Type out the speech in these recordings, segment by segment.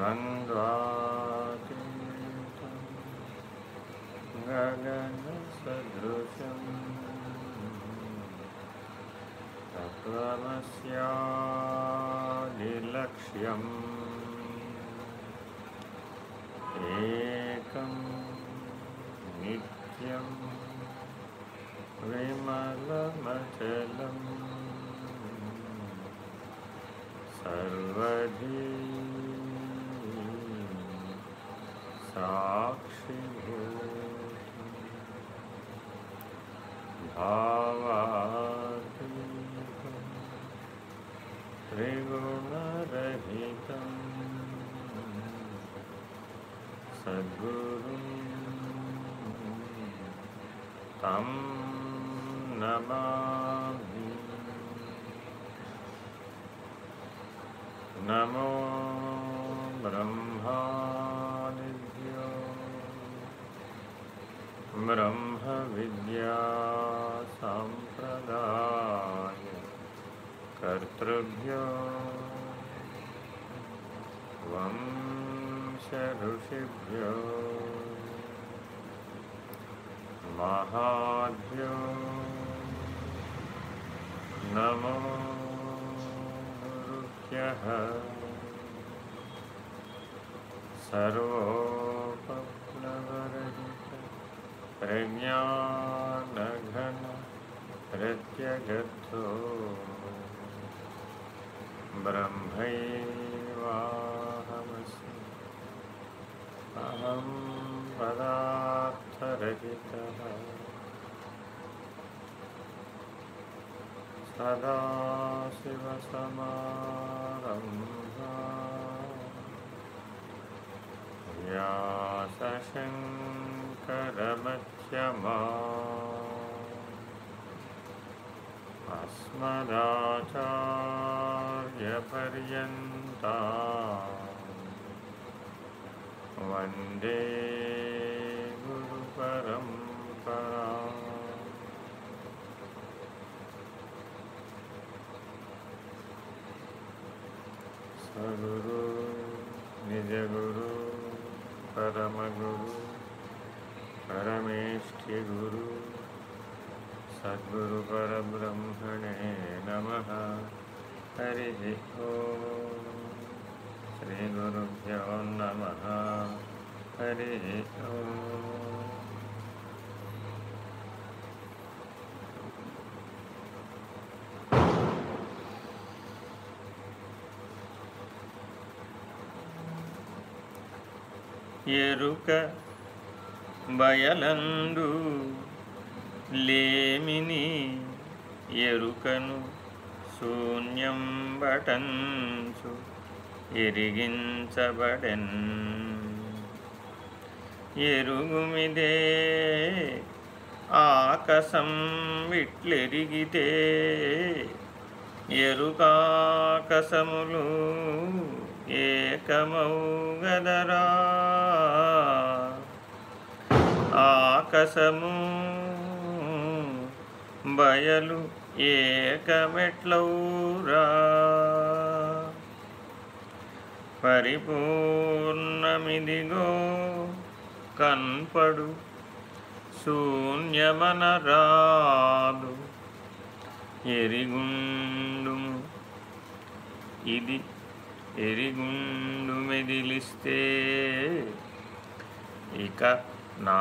रन्ध्राकिं गगनसदृशं तत्त्वमस्यादिलक्ष्यम् एकं नित्यं विमलमचलं सर्वधी साक्षिभूतम् भावातीतं त्रिगुणरहितं सद्गुरुं तं नमामि। नमो ब्रह्मविद्यासम्प्रदाय कर्तृभ्यो वंशऋषिभ्यो महाभ्यो नमो गुरुभ्यः सर्वोपप्लवरहित प्रज्ञानघन प्रत्यगतो ब्रह्मैवाहमस्मि अहं पदार्थरहितः। सदाशिवसमारम्भा व्यासशङ्करमध्यमा अस्मदाचार्यपर्यन्ता वंदे गुरुपरम्परा सगुरु निजगुरु परमगुरु परमेष्ठिगुरु सद्गुरुपरब्रह्मणे नमः हरिः ॐ श्रीगुरुभ्यो नमः हरिः ॐ ఎరుక బయలందు లేమిని ఎరుకను శూన్యం బటంచు ఎరిగించబడెన్. ఎరుగుమిదే ఆకసం విట్లెరిగితే ఎరుకాకసములు ఏకమౌగదరా ఆకసము బయలు ఏకమెట్లౌరా. పరిపూర్ణమిదిగో కన్పడు శూన్యమన రాదు ఎరిగుండుము ఇది ఎరిగుండు మెదిలిస్తే ఇక నా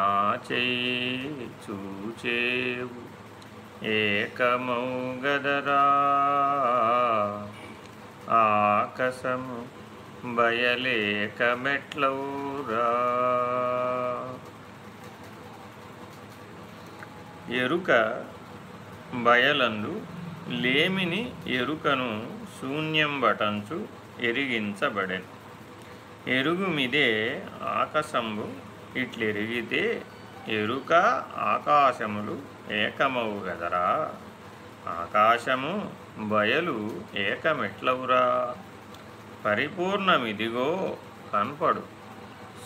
చేయి చూచేవు. ఏకమౌగదరా ఆకసము బయలేక మెట్లౌరా ఎరుక బయలందు లేమిని ఎరుకను శూన్యం బటంచు ఎరిగించబడెను. ఎరుగుమిదే ఆకసంబు ఇట్లెరిగితే ఎరుక ఆకాశములు ఏకమవు గదరా. ఆకాశము బయలు ఏకమెట్లవురా. పరిపూర్ణమిదిగో కనపడు.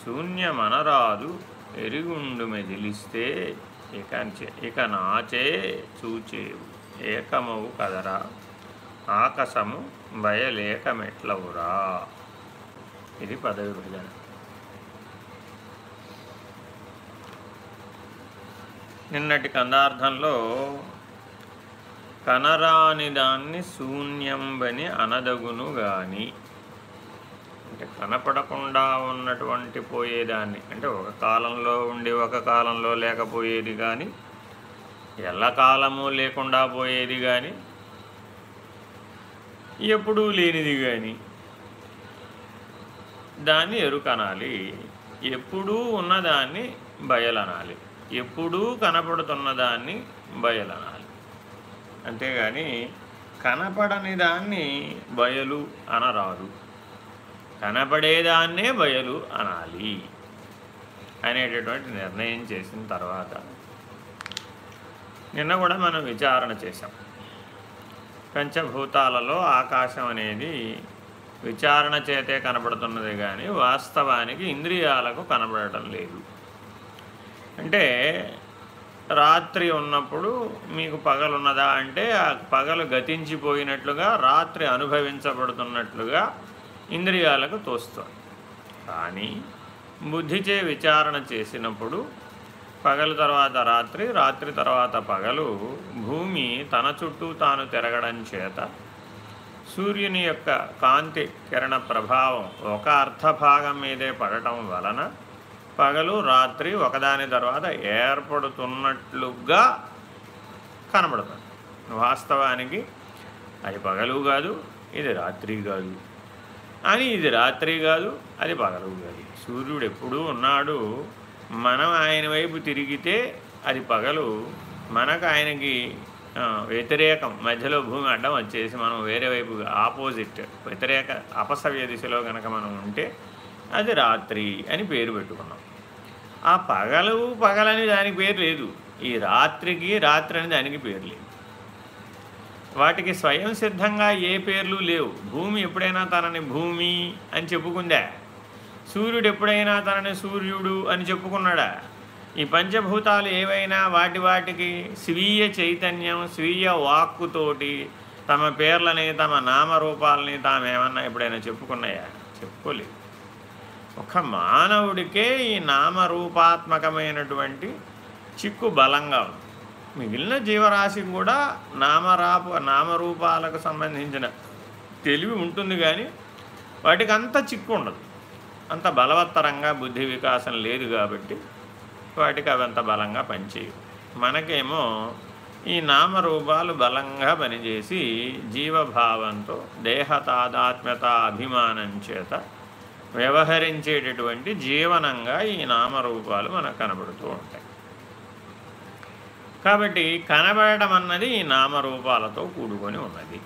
శూన్యమనరాదు ఎరుగుండు మెదిలిస్తే ఇక ఇక నాచే చూచేవు. ఏకమవు కదరా. ఆకాశము బయలేకమెట్లవురా. ఇది పదవి విభజన. నిన్నటి కందార్థంలో కనరాని దాన్ని శూన్యంబని అనదగును గాని అంటే కనపడకుండా ఉన్నటువంటి పోయేదాన్ని అంటే ఒక కాలంలో ఉండి ఒక కాలంలో లేకపోయేది కానీ ఎల్లకాలము లేకుండా పోయేది కానీ ఎప్పుడూ లేనిది కానీ దాన్ని ఎరుకనాలి. ఎప్పుడూ ఉన్నదాన్ని బయలనాలి. ఎప్పుడూ కనపడుతున్న దాన్ని బయలనాలి. అంతేగాని కనపడని దాన్ని బయలు అనరాదు. కనపడేదాన్నే బయలు అనాలి అనేటటువంటి నిర్ణయం చేసిన తర్వాత నిన్న కూడా మనం విచారణ చేసాం పంచభూతాలలో ఆకాశం అనేది విచారణ చేతే కనబడుతున్నది కానీ వాస్తవానికి ఇంద్రియాలకు కనబడటం లేదు. అంటే రాత్రి ఉన్నప్పుడు మీకు పగలున్నదా అంటే ఆ పగలు గతించిపోయినట్లుగా రాత్రి అనుభవించబడుతున్నట్లుగా ఇంద్రియాలకు తోస్తుంది కానీ బుద్ధిచే విచారణ చేసినప్పుడు పగలు తర్వాత రాత్రి రాత్రి తర్వాత పగలు భూమి తన చుట్టూ తాను తిరగడం చేత సూర్యుని యొక్క కాంతి కిరణ ప్రభావం ఒక అర్థభాగం మీదే పడటం వలన పగలు రాత్రి ఒకదాని తర్వాత ఏర్పడుతున్నట్లుగా కనబడుతుంది వాస్తవానికి అది పగలు కాదు ఇది రాత్రి కాదు. అని ఇది రాత్రి కాదు అది పగలు కాదు. సూర్యుడు ఎప్పుడూ ఉన్నాడు మనం ఆయన వైపు తిరిగితే అది పగలు. మనకు ఆయనకి వ్యతిరేకం మధ్యలో భూమి అడ్డం వచ్చేసి మనం వేరే వైపు ఆపోజిట్ వ్యతిరేక అపసవ్య దిశలో కనుక మనం ఉంటే అది రాత్రి అని పేరు పెట్టుకున్నాం. ఆ పగలు పగలని దానికి పేరు లేదు. ఈ రాత్రికి రాత్రి అని దానికి పేరు లేదు. వాటికి స్వయం సిద్ధంగా ఏ పేర్లు లేవు. భూమి ఎప్పుడైనా తనని భూమి అని చెప్పుకుందా? సూర్యుడు ఎప్పుడైనా తనని సూర్యుడు అని చెప్పుకున్నాడా? ఈ పంచభూతాలు ఏవైనా వాటి వాటికి స్వీయ చైతన్యం స్వీయ వాక్కుతోటి తమ పేర్లని తమ నామరూపాలని తామేమన్నా ఎప్పుడైనా చెప్పుకున్నాయా? చెప్పుకోలేదు. ఒక మానవుడికే ఈ నామరూపాత్మకమైనటువంటి చిక్కు బలంగా ఉంది. మిగిలిన జీవరాశికి కూడా నామరాప నామరూపాలకు సంబంధించిన తెలివి ఉంటుంది కానీ వాటికి అంత చిక్కు ఉండదు. అంత బలవత్తరంగా బుద్ధి వికాసం లేదు కాబట్టి వాటికి అవి అంత బలంగా పనిచేయవు. మనకేమో ఈ నామరూపాలు బలంగా పనిచేసి జీవభావంతో దేహతాదాత్మ్యత అభిమానం చేత వ్యవహరించేటటువంటి జీవనంగా ఈ నామరూపాలు మనకు కనబడుతూ ఉంటాయి. కాబట్టి కనబడటం అన్నది ఈ నామరూపాలతో కూడుకొని ఉన్నది.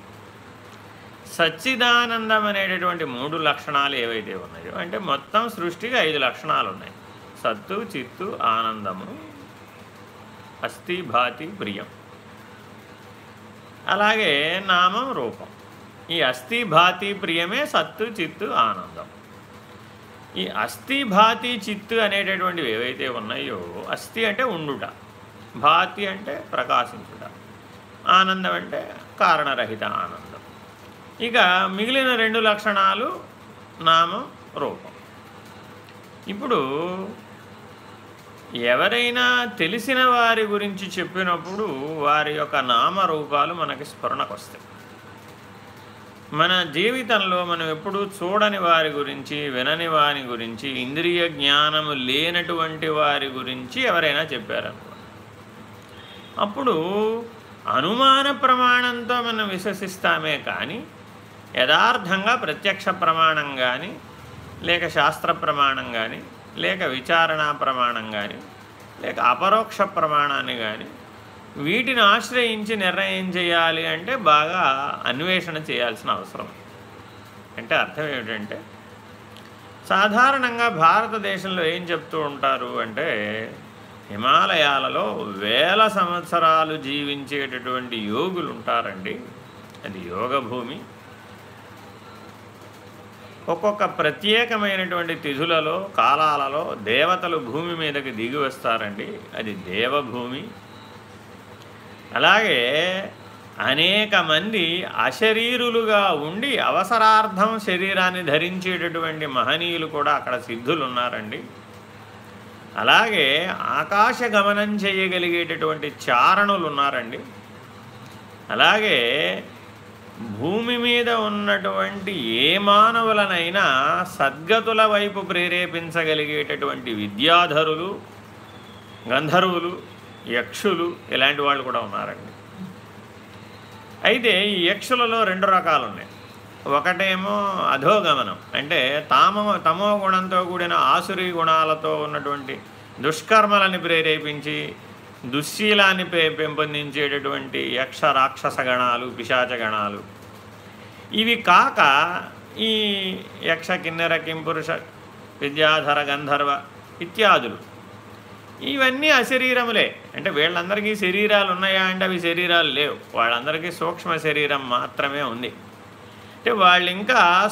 సచ్చిదానందం అనేటటువంటి మూడు లక్షణాలు ఏవైతే ఉన్నాయో అంటే మొత్తం సృష్టికి ఐదు లక్షణాలు ఉన్నాయి. సత్తు చిత్తు ఆనందము అస్థి భాతి ప్రియం. అలాగే నామం రూపం. ఈ అస్థి భాతి ప్రియమే సత్తు చిత్తు ఆనందం. ఈ అస్థి భాతి చిత్తు అనేటటువంటివి ఏవైతే ఉన్నాయో అస్థి అంటే ఉండుట భాతి అంటే ప్రకాశించుట ఆనందం అంటే కారణరహిత ఆనందం. ఇక మిగిలిన రెండు లక్షణాలు నామం రూపం. ఇప్పుడు ఎవరైనా తెలిసిన వారి గురించి చెప్పినప్పుడు వారి యొక్క నామరూపాలు మనకి స్ఫురణకు వస్తాయి మన జీవితంలో మనం ఎప్పుడూ చూడని వారి గురించి వినని వారి గురించి ఇంద్రియ జ్ఞానము లేనటువంటి వారి గురించి ఎవరైనా చెప్పారనుకో. అప్పుడు అనుమాన ప్రమాణంతో మనం విశ్వసిస్తామే కానీ యథార్థంగా ప్రత్యక్ష ప్రమాణం కానీ లేక శాస్త్ర ప్రమాణం కానీ లేక విచారణ ప్రమాణం కానీ లేక అపరోక్ష ప్రమాణాన్ని కానీ వీటిని ఆశ్రయించి నిర్ణయం చేయాలి అంటే బాగా అన్వేషణ చేయాల్సిన అవసరం. అంటే అర్థం ఏమిటంటే సాధారణంగా భారతదేశంలో ఏం చెప్తూ ఉంటారు అంటే హిమాలయాలలో వేల సంవత్సరాలు జీవించేటటువంటి యోగులు ఉంటారండి. అది యోగ భూమి. ఒక్కొక్క ప్రత్యేకమైనటువంటి తిథులలో కాలాలలో దేవతలు భూమి మీదకి దిగి వస్తారండి. అది దేవభూమి. అలాగే అనేక మంది అశరీరులుగా ఉండి అవసరార్థం శరీరాన్ని ధరించేటటువంటి మహనీయులు కూడా అక్కడ సిద్ధులు ఉన్నారండి అలాగే ఆకాశ గమనం చేయగలిగేటటువంటి చారణులు ఉన్నారండి అలాగే భూమి మీద ఉన్నటువంటి ఏ మానవులనైనా సద్గతుల వైపు ప్రేరేపించగలిగేటటువంటి విద్యాధరులు గంధర్వులు యక్షులు ఇలాంటి వాళ్ళు కూడా ఉన్నారండి. అయితే ఈ యక్షులలో రెండు రకాలు ఉన్నాయి. ఒకటేమో అధోగమనం. అంటే తామో తమో గుణంతో కూడిన ఆసురి గుణాలతో ఉన్నటువంటి దుష్కర్మలని ప్రేరేపించి దుశ్శీలాన్ని పెంపొందించేటటువంటి యక్ష రాక్షస గణాలు పిశాచ గణాలు. ఇవి కాక ఈ యక్ష కిన్నెర కింపురుష విద్యాధర గంధర్వ ఇత్యాదులు. ఇవన్నీ అశరీరములే. అంటే వీళ్ళందరికీ శరీరాలు ఉన్నాయా అంటే అవి శరీరాలు లేవు. వాళ్ళందరికీ సూక్ష్మ శరీరం మాత్రమే ఉంది. అంటే వాళ్ళు ఇంకా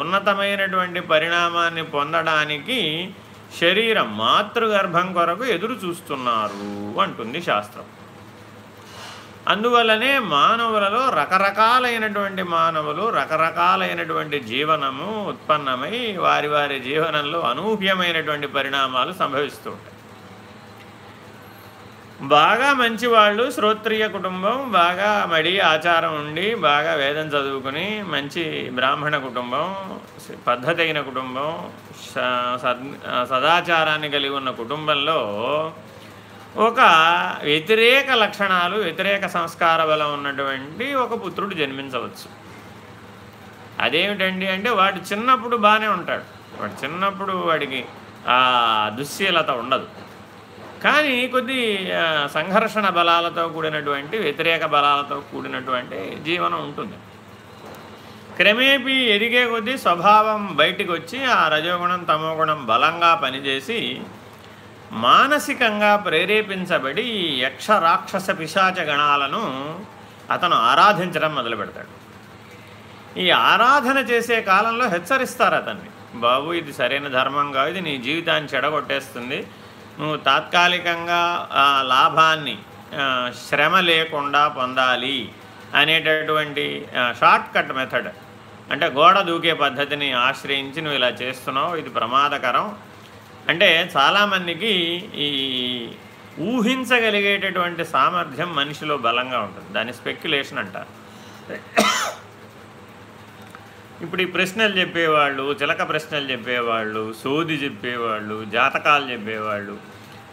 ఉన్నతమైనటువంటి పరిణామాన్ని పొందడానికి శరీరం మాతృగర్భం కొరకు ఎదురు చూస్తున్నారు అంటుంది శాస్త్రం. అందువల్లనే మానవులలో రకరకాలైనటువంటి మానవులు రకరకాలైనటువంటి జీవనము ఉత్పన్నమై వారి వారి జీవనంలో అనూహ్యమైనటువంటి పరిణామాలు సంభవిస్తూ ఉంటాయి. బాగా మంచివాళ్ళు శ్రోత్రియ కుటుంబం బాగా మడి ఆచారం ఉండి బాగా వేదం చదువుకుని మంచి బ్రాహ్మణ కుటుంబం పద్ధతి అయిన కుటుంబం సదాచారాన్ని కలిగి ఉన్న కుటుంబంలో ఒక వ్యతిరేక లక్షణాలు వ్యతిరేక సంస్కార బలం ఉన్నటువంటి ఒక పుత్రుడు జన్మించవచ్చు. అదేమిటండి అంటే వాడు చిన్నప్పుడు బాగానే ఉంటాడు. వాడు చిన్నప్పుడు వాడికి ఆ దుశ్శీలత ఉండదు. కానీ కొద్ది సంఘర్షణ బలాలతో కూడినటువంటి వ్యతిరేక బలాలతో కూడినటువంటి జీవనం ఉంటుంది. క్రమేపీ ఎదిగే కొద్దీ స్వభావం బయటికి వచ్చి ఆ రజోగుణం తమోగుణం బలంగా పనిచేసి మానసికంగా ప్రేరేపించబడి యక్ష రాక్షస పిశాచ గణాలను అతను ఆరాధించడం మొదలు పెడతాడు ఈ ఆరాధన చేసే కాలంలో హెచ్చరిస్తారు అతన్ని. బాబు ఇది సరైన ధర్మంగా ఇది నీ జీవితాన్ని చెడగొట్టేస్తుంది. నువ్వు తాత్కాలికంగా లాభాన్ని శ్రమ లేకుండా పొందాలి అనేటటువంటి షార్ట్ కట్ మెథడ్. అంటే గోడ దూకే పద్ధతిని ఆశ్రయించి నువ్వు ఇలా చేస్తున్నావు ఇది ప్రమాదకరం అంటే చాలామందికి ఈ ఊహించగలిగేటటువంటి సామర్థ్యం మనిషిలో బలంగా ఉంటుంది. దాన్ని స్పెక్యులేషన్ అంటారు. ఇప్పుడు ఈ ప్రశ్నలు చెప్పేవాళ్ళు చిలక ప్రశ్నలు చెప్పేవాళ్ళు సోది చెప్పేవాళ్ళు జాతకాలు చెప్పేవాళ్ళు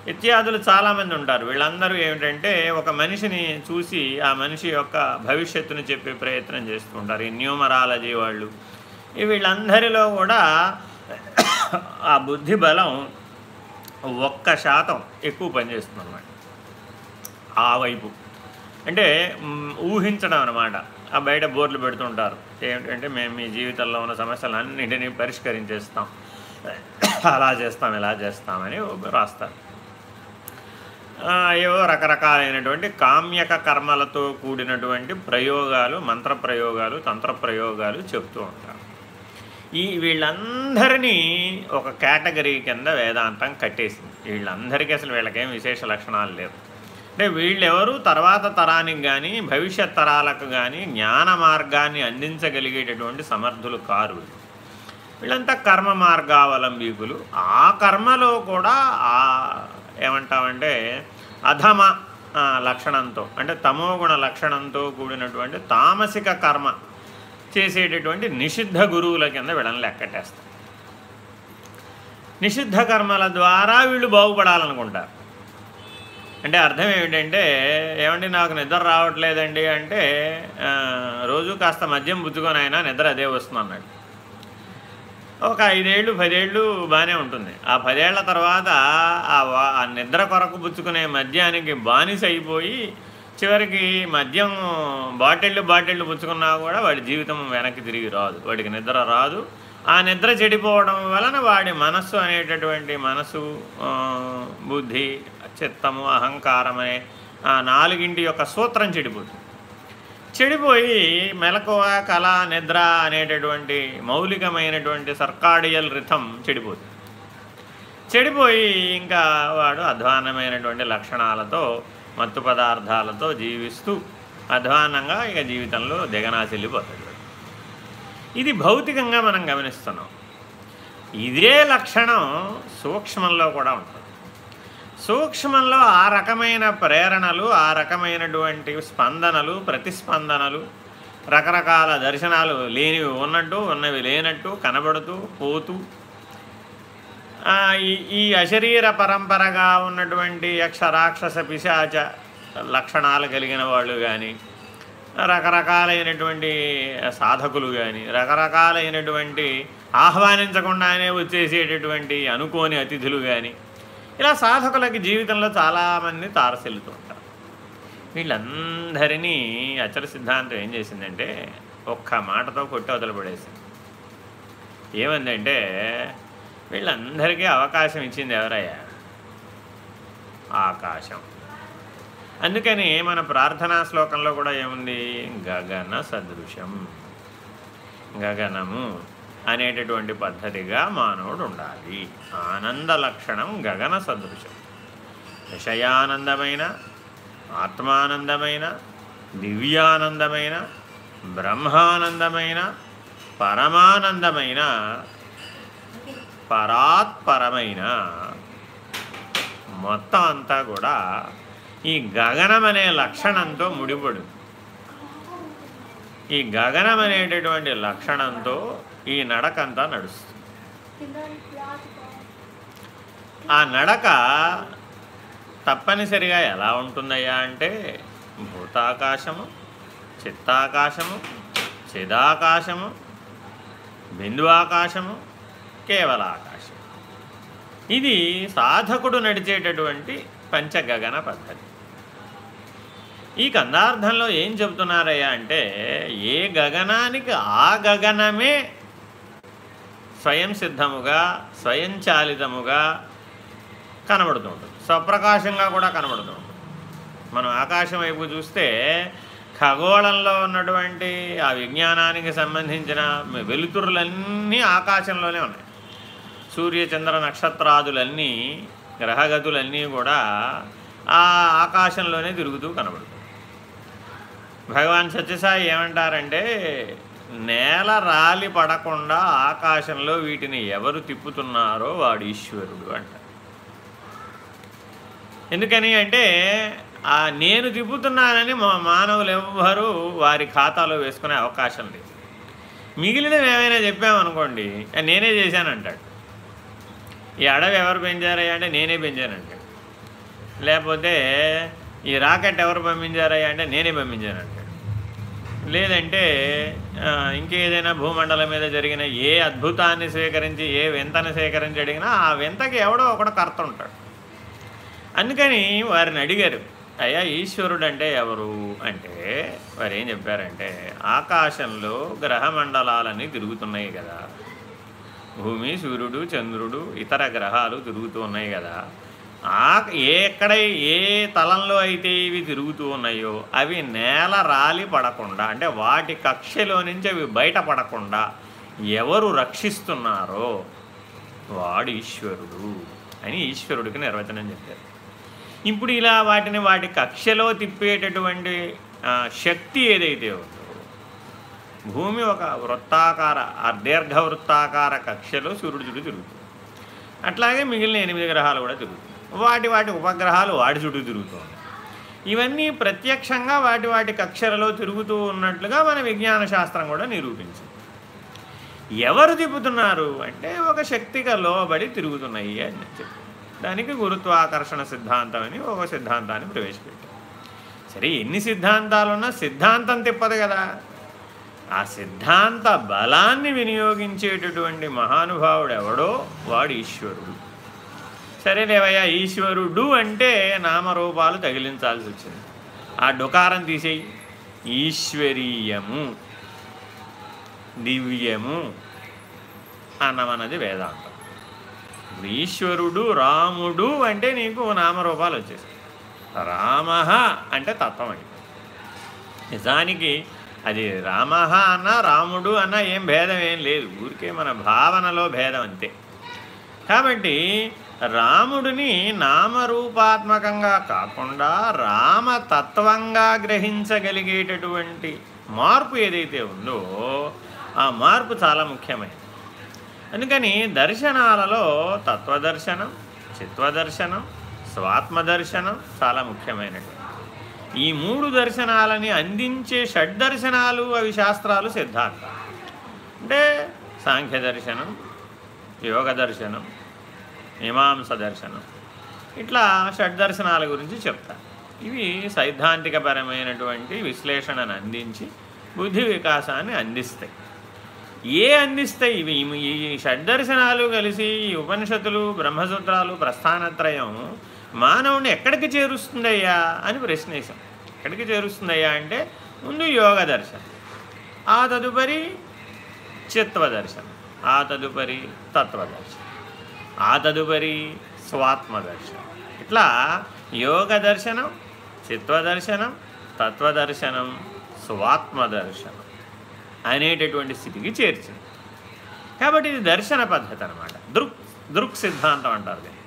ఇత్యాదులు చాలామంది ఉంటారు. వీళ్ళందరూ ఏమిటంటే ఒక మనిషిని చూసి ఆ మనిషి యొక్క భవిష్యత్తును చెప్పే ప్రయత్నం చేస్తుంటారు ఈ న్యూమరాలజీ వాళ్ళు. వీళ్ళందరిలో కూడా ఆ బుద్ధి బలం ఒక్క శాతం ఎక్కువ పనిచేస్తుంది అనమాట ఆ వైపు. అంటే ఊహించడం అనమాట ఆ బయట బోర్లు పెడుతుంటారు. ఏమిటంటే మేము మీ జీవితంలో ఉన్న సమస్యలన్నింటినీ పరిష్కరించేస్తాం. అలా చేస్తాం ఇలా చేస్తామని రాస్తారు. ఏవో రకరకాలైనటువంటి కామ్యక కర్మలతో కూడినటువంటి ప్రయోగాలు మంత్ర ప్రయోగాలు తంత్ర ప్రయోగాలు చెప్తూ ఉంటారు. ఈ వీళ్ళందరినీ ఒక కేటగిరీ కింద వేదాంతం కట్టేసింది. వీళ్ళందరికీ అసలు వీళ్ళకేం విశేష లక్షణాలు లేవు. అంటే వీళ్ళెవరు తర్వాత తరానికి కానీ భవిష్యత్ తరాలకు కానీ జ్ఞాన మార్గాన్ని అందించగలిగేటటువంటి సమర్థులు కారు. వీళ్ళంతా కర్మ మార్గావలంబీకులు. ఆ కర్మలో కూడా ఆ ఏమంటామంటే అధమ లక్షణంతో అంటే తమోగుణ లక్షణంతో కూడినటువంటి తామసిక కర్మ చేసేటటువంటి నిషిద్ధ గురువుల కింద వీళ్ళని లెక్కటేస్తారు నిషిద్ధ కర్మల ద్వారా వీళ్ళు బాగుపడాలనుకుంటారు. అంటే అర్థం ఏమిటంటే ఏమండి నాకు నిద్ర రావట్లేదండి అంటే రోజు కాస్త మద్యం పుచ్చుకొని అయినా నిద్ర అదే వస్తుంది అన్నాడు. ఒక ఐదేళ్ళు పదేళ్ళు బాగానే ఉంటుంది. ఆ పదేళ్ళ తర్వాత ఆ నిద్ర కొరకు పుచ్చుకునే మద్యానికి బానిస అయిపోయి చివరికి మద్యం బాటిళ్ళు బాటిళ్ళు పుచ్చుకున్నా కూడా వాడి జీవితం వెనక్కి తిరిగి రాదు. వాడికి నిద్ర రాదు. ఆ నిద్ర చెడిపోవడం వలన వాడి మనస్సు అనేటటువంటి మనసు బుద్ధి చిత్తము అహంకారం అనే ఆ నాలుగింటి యొక్క సూత్రం చెడిపోతుంది. చెడిపోయి మెలకువ కళ నిద్ర అనేటటువంటి మౌలికమైనటువంటి సర్కాడియల్ రిథం చెడిపోతుంది. చెడిపోయి ఇంకా వాడు అధ్వానమైనటువంటి లక్షణాలతో మత్తు పదార్థాలతో జీవిస్తూ అధ్వానంగా ఇక జీవితంలో దిగనాచెల్లిపోతాడు ఇది భౌతికంగా మనం గమనిస్తున్నాం. ఇదే లక్షణం సూక్ష్మంలో కూడా ఉంటుంది. సూక్ష్మంలో ఆ రకమైన ప్రేరణలు ఆ రకమైనటువంటి స్పందనలు ప్రతిస్పందనలు రకరకాల దర్శనాలు లేనివి ఉన్నట్టు ఉన్నవి లేనట్టు కనబడుతూ పోతూ ఈ అశరీర పరంపరగా ఉన్నటువంటి యక్ష రాక్షస పిశాచ లక్షణాలు కలిగిన వాళ్ళు కానీ రకరకాలైనటువంటి సాధకులు కానీ రకరకాలైనటువంటి ఆహ్వానించకుండానే వచ్చేసేటటువంటి అనుకోని అతిథులు కానీ ఇలా సాధకులకి జీవితంలో చాలామంది తారసిల్లుతూ ఉంటారు. వీళ్ళందరినీ అచర సిద్ధాంతం ఏం చేసిందంటే ఒక్క మాటతో కొట్టి వదలపడేసింది ఏమందంటే వీళ్ళందరికీ అవకాశం ఇచ్చింది ఎవరయ్యా? ఆకాశం. అందుకని మన ప్రార్థనా శ్లోకంలో కూడా ఏముంది? గగన సదృశం. గగనము అనేటటువంటి పద్ధతిగా మానవుడు ఉండాలి ఆనంద లక్షణం గగన సదృశం. విషయానందమైన ఆత్మానందమైన దివ్యానందమైన బ్రహ్మానందమైన పరమానందమైన పరాత్పరమైన మొత్తం అంతా కూడా ఈ గగనం అనే లక్షణంతో ముడిపడు ఈ గగనం అనేటటువంటి లక్షణంతో ఈ నడకంతా నడుస్తుంది. ఆ నడక తప్పనిసరిగా ఎలా ఉంటుందయ్యా అంటే భూతాకాశము చిత్తాకాశము చిదాకాశము బిందువాకాశము కేవలాకాశం ఇది సాధకుడు నడిచేటటువంటి పంచగగన పద్ధతి. ఈ కందార్థంలో ఏం చెబుతున్నారయ్యా అంటే ఏ గగనానికి ఆ గగనమే స్వయం సిద్ధముగా స్వయంచాలితముగా కనబడుతుంటుంది స్వప్రకాశంగా కూడా కనబడుతూ ఉంటుంది. మనం ఆకాశం వైపు చూస్తే ఖగోళంలో ఉన్నటువంటి ఆ విజ్ఞానానికి సంబంధించిన వెలుతురులన్నీ ఆకాశంలోనే ఉన్నాయి. సూర్య చంద్ర నక్షత్రాదులన్నీ గ్రహగతులన్నీ కూడా ఆ ఆకాశంలోనే తిరుగుతూ కనబడుతుంది. భగవాన్ సత్యసాయి ఏమంటారంటే నేల రాలి పడకుండా ఆకాశంలో వీటిని ఎవరు తిప్పుతున్నారో వాడు ఈశ్వరుడు అంట ఎందుకని అంటే ఆ నేను తిప్పుతున్నానని మా మానవులు ఎవ్వరూ వారి ఖాతాలో వేసుకునే అవకాశం లేదు. మిగిలినవి ఏమైనా చెప్పామనుకోండి నేనే చేశానంటాడు. ఈ అడవి ఎవరు పెంచారయ్యా అంటే నేనే పెంచానంటాడు లేకపోతే ఈ రాకెట్ ఎవరు పంపించారయ్యా అంటే నేనే పంపించానంటాడు లేదంటే ఇంకేదైనా భూమండలం మీద జరిగిన ఏ అద్భుతాన్ని స్వీకరించి ఏ వింతని స్వీకరించి అడిగినా ఆ వింతకి ఎవడో ఒకడు కర్త ఉంటాడు. అందుకని వారిని అడిగారు అయ్యా ఈశ్వరుడు అంటే ఎవరు? అంటే వారు ఏం చెప్పారంటే ఆకాశంలో గ్రహమండలాలన్నీ తిరుగుతున్నాయి కదా భూమి సూర్యుడు చంద్రుడు ఇతర గ్రహాలు తిరుగుతూ ఉన్నాయి కదా. ఆ ఎక్కడ ఏ తలంలో అయితే ఇవి తిరుగుతూ ఉన్నాయో అవి నేల రాలి పడకుండా అంటే వాటి కక్షలో నుంచి అవి బయటపడకుండా ఎవరు రక్షిస్తున్నారో వాడు ఈశ్వరుడు అని ఈశ్వరుడికి నిర్వచనం చెప్పారు. ఇప్పుడు ఇలా వాటిని వాటి కక్షలో తిప్పేటటువంటి శక్తి ఏదైతే ఉందో భూమి ఒక వృత్తాకార దీర్ఘ వృత్తాకార కక్షలో సూర్యుడు చుట్టూ తిరుగుతుంది. అట్లాగే మిగిలిన ఎనిమిది గ్రహాలు కూడా తిరుగుతాయి. వాటి వాటి ఉపగ్రహాలు వాటి చుట్టూ తిరుగుతుంది. ఇవన్నీ ప్రత్యక్షంగా వాటి వాటి కక్షలలో తిరుగుతూ ఉన్నట్లుగా మన విజ్ఞాన శాస్త్రం కూడా నిరూపించింది. ఎవరు తిప్పుతున్నారు అంటే ఒక శక్తిగా లోబడి తిరుగుతున్నాయి అని చెప్పి. దానికి గురుత్వాకర్షణ సిద్ధాంతం అని ఒక సిద్ధాంతాన్ని ప్రవేశపెట్టారు సరే ఎన్ని సిద్ధాంతాలున్నా సిద్ధాంతం తిప్పదు కదా. ఆ సిద్ధాంత బలాన్ని వినియోగించేటటువంటి మహానుభావుడు ఎవడో వాడు ఈశ్వరుడు. సరే లేవయ్యా ఈశ్వరుడు అంటే నామరూపాలు తగిలించాల్సి వచ్చింది. ఆ డుకారం తీసేయి. ఈశ్వరీయము దివ్యము అన్నమన్నది వేదాంతం. ఇప్పుడు ఈశ్వరుడు రాముడు అంటే నీకు నామరూపాలు వచ్చేసాయి. రామ అంటే తత్వం అయిపోయింది నిజానికి అది రామ అన్న రాముడు అన్న ఏం భేదం ఏం లేదు. ఊరికే మన భావనలో భేదం అంతే. కాబట్టి రాముడిని నామరూపాత్మకంగా కాకుండా రామతత్వంగా గ్రహించగలిగేటటువంటి మార్పు ఏదైతే ఉందో ఆ మార్పు చాలా ముఖ్యమైనది. అందుకని దర్శనాలలో తత్వదర్శనం చిత్వదర్శనం స్వాత్మదర్శనం చాలా ముఖ్యమైనటువంటి ఈ మూడు దర్శనాలని అందించే షడ్దర్శనాలు అవి శాస్త్రాలు సిద్ధాంతం. అంటే సాంఖ్య దర్శనం యోగ దర్శనం మీమాంస దర్శనం. ఇట్లా షడ్దర్శనాల గురించి చెప్తారు ఇవి సైద్ధాంతికపరమైనటువంటి విశ్లేషణను అందించి బుద్ధి వికాసాన్ని అందిస్తాయి. ఏ అందిస్తాయి? ఇవి ఈ షడ్దర్శనాలు కలిసి ఈ ఉపనిషత్తులు బ్రహ్మసూత్రాలు ప్రస్థానత్రయం మానవుని ఎక్కడికి చేరుస్తుందయ్యా అని ప్రశ్నేశాం ఎక్కడికి చేరుస్తుందయ్యా అంటే ముందు యోగ దర్శనం ఆ తదుపరి చిత్వదర్శనం ఆ తదుపరి తత్వదర్శనం ఆ తదుపరి స్వాత్మదర్శనం ఇట్లా యోగ దర్శనం చిత్వదర్శనం తత్వదర్శనం స్వాత్మదర్శనం అనేటటువంటి స్థితికి చేర్చింది. కాబట్టి ఇది దర్శన పద్ధతి అనమాట దృక్ దృక్ సిద్ధాంతం అంటారు దీన్ని.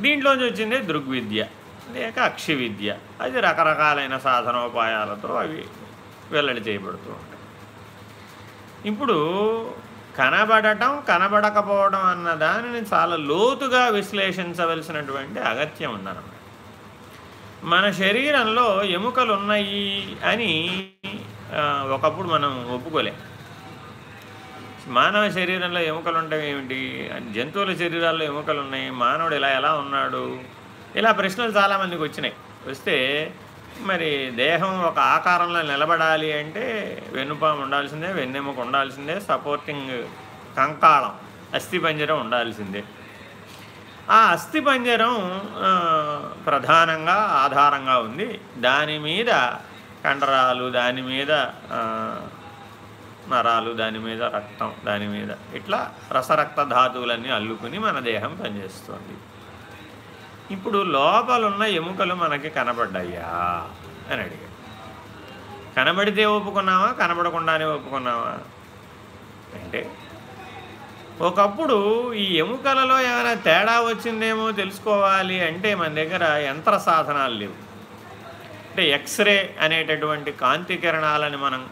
దీంట్లోంచి వచ్చిందే దృగ్విద్య లేక అక్షి విద్య అది రకరకాలైన సాధనోపాయాలతో అవి వెల్లడి చేయబడుతూ ఉంటాయి. ఇప్పుడు కనబడటం కనబడకపోవడం అన్న దానిని చాలా లోతుగా విశ్లేషించవలసినటువంటి అగత్యం ఉందన్నమాట. మన శరీరంలో ఎముకలు ఉన్నాయి అని ఒకప్పుడు మనం ఒప్పుకోలేం. మానవ శరీరంలో ఎముకలు ఉంటాయి ఏమిటి? జంతువుల శరీరాల్లో ఎముకలు ఉన్నాయి. మానవుడు ఇలా ఎలా ఉన్నాడు? ఇలా ప్రశ్నలు చాలామందికి వచ్చినాయి. వస్తే మరి దేహం ఒక ఆకారంలో నిలబడాలి అంటే వెన్నుపాము ఉండాల్సిందే వెన్నెముక ఉండాల్సిందే సపోర్టింగ్ కంకాళం అస్థిపంజరం ఉండాల్సిందే. ఆ అస్థిపంజరం ప్రధానంగా ఆధారంగా ఉంది. దాని మీద కండరాలు దాని మీద నరాలు దాని మీద రక్తం దాని మీద. ఇట్లా రసరక్త ధాతువులన్నీ అల్లుకుని మన దేహం పనిచేస్తుంది. ఇప్పుడు లోపలున్న ఎముకలు మనకి కనబడ్డాయా అని అడిగాడు. కనబడితే ఒప్పుకున్నావా? కనబడకుండానే ఒప్పుకున్నావా? అంటే ఒకప్పుడు ఈ ఎముకలలో ఏమైనా తేడా వచ్చిందేమో తెలుసుకోవాలి అంటే మన దగ్గర యంత్ర సాధనాలు లేవు. అంటే ఎక్స్రే అనేటటువంటి కాంతి కిరణాలని మనం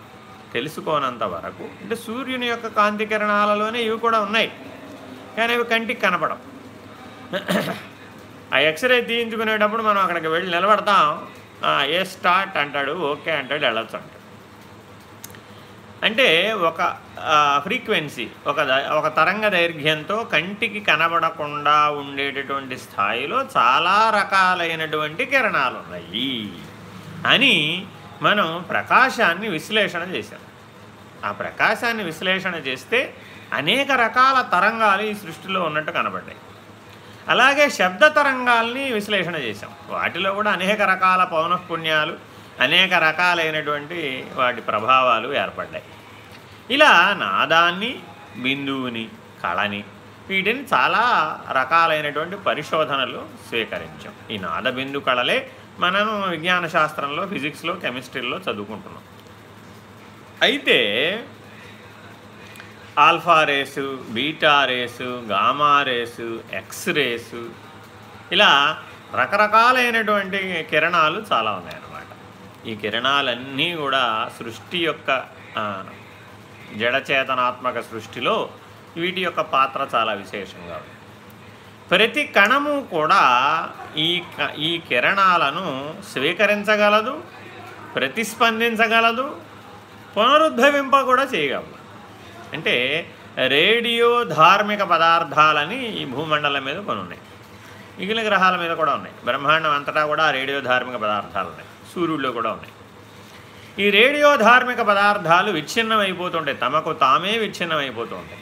తెలుసుకోనంత వరకు అంటే సూర్యుని యొక్క కాంతి కిరణాలలోనే ఇవి కూడా ఉన్నాయి. కానీ అవి కంటికి కనపడం ఆ ఎక్స్రే తీయించుకునేటప్పుడు మనం అక్కడికి వెళ్ళి నిలబడతాం. ఏ స్టార్ట్ అంటాడు ఓకే అంటాడు వెళ్ళొచ్చు అంటాడు. అంటే ఒక ఫ్రీక్వెన్సీ ఒక ఒక తరంగ దైర్ఘ్యంతో కంటికి కనబడకుండా ఉండేటటువంటి స్థాయిలో చాలా రకాలైనటువంటి కిరణాలు ఉన్నాయి అని మనం ప్రకాశాన్ని విశ్లేషణ చేశాం. ఆ ప్రకాశాన్ని విశ్లేషణ చేస్తే అనేక రకాల తరంగాలు ఈ సృష్టిలో ఉన్నట్టు కనబడ్డాయి. అలాగే శబ్ద తరంగాల్ని విశ్లేషణ చేశాం. వాటిలో కూడా అనేక రకాల పౌనఃపుణ్యాలు అనేక రకాలైనటువంటి వాటి ప్రభావాలు ఏర్పడ్డాయి. ఇలా నాదాన్ని బిందువుని కళని వీటిని చాలా రకాలైనటువంటి పరిశోధనలు స్వీకరించాం. ఈ నాద బిందు కళలే మనం విజ్ఞాన శాస్త్రంలో ఫిజిక్స్లో కెమిస్ట్రీలో చదువుకుంటున్నాం. అయితే alpha rays beta rays gamma rays x rays ఇలా రకరకాలైనటువంటి కిరణాలు చాలా ఉన్నాయన్నమాట. ఈ కిరణాలన్నీ కూడా సృష్టి యొక్క జడచేతనాత్మక సృష్టిలో వీటి యొక్క పాత్ర చాలా విశేషంగా ఉంది. ప్రతి కణము కూడా ఈ ఈ కిరణాలను స్వీకరించగలదు ప్రతిస్పందించగలదు పునరుద్భవింప కూడా చేయగలదు. అంటే రేడియో ధార్మిక పదార్థాలని ఈ భూమండలం మీద కొన్ని ఉన్నాయి. మిగిలిన గ్రహాల మీద కూడా ఉన్నాయి. బ్రహ్మాండం అంతటా కూడా రేడియో ధార్మిక పదార్థాలు ఉన్నాయి. సూర్యుడిలో కూడా ఉన్నాయి. ఈ రేడియో ధార్మిక పదార్థాలు విచ్ఛిన్నమైపోతుంటాయి. తమకు తామే విచ్ఛిన్నమైపోతుంటాయి.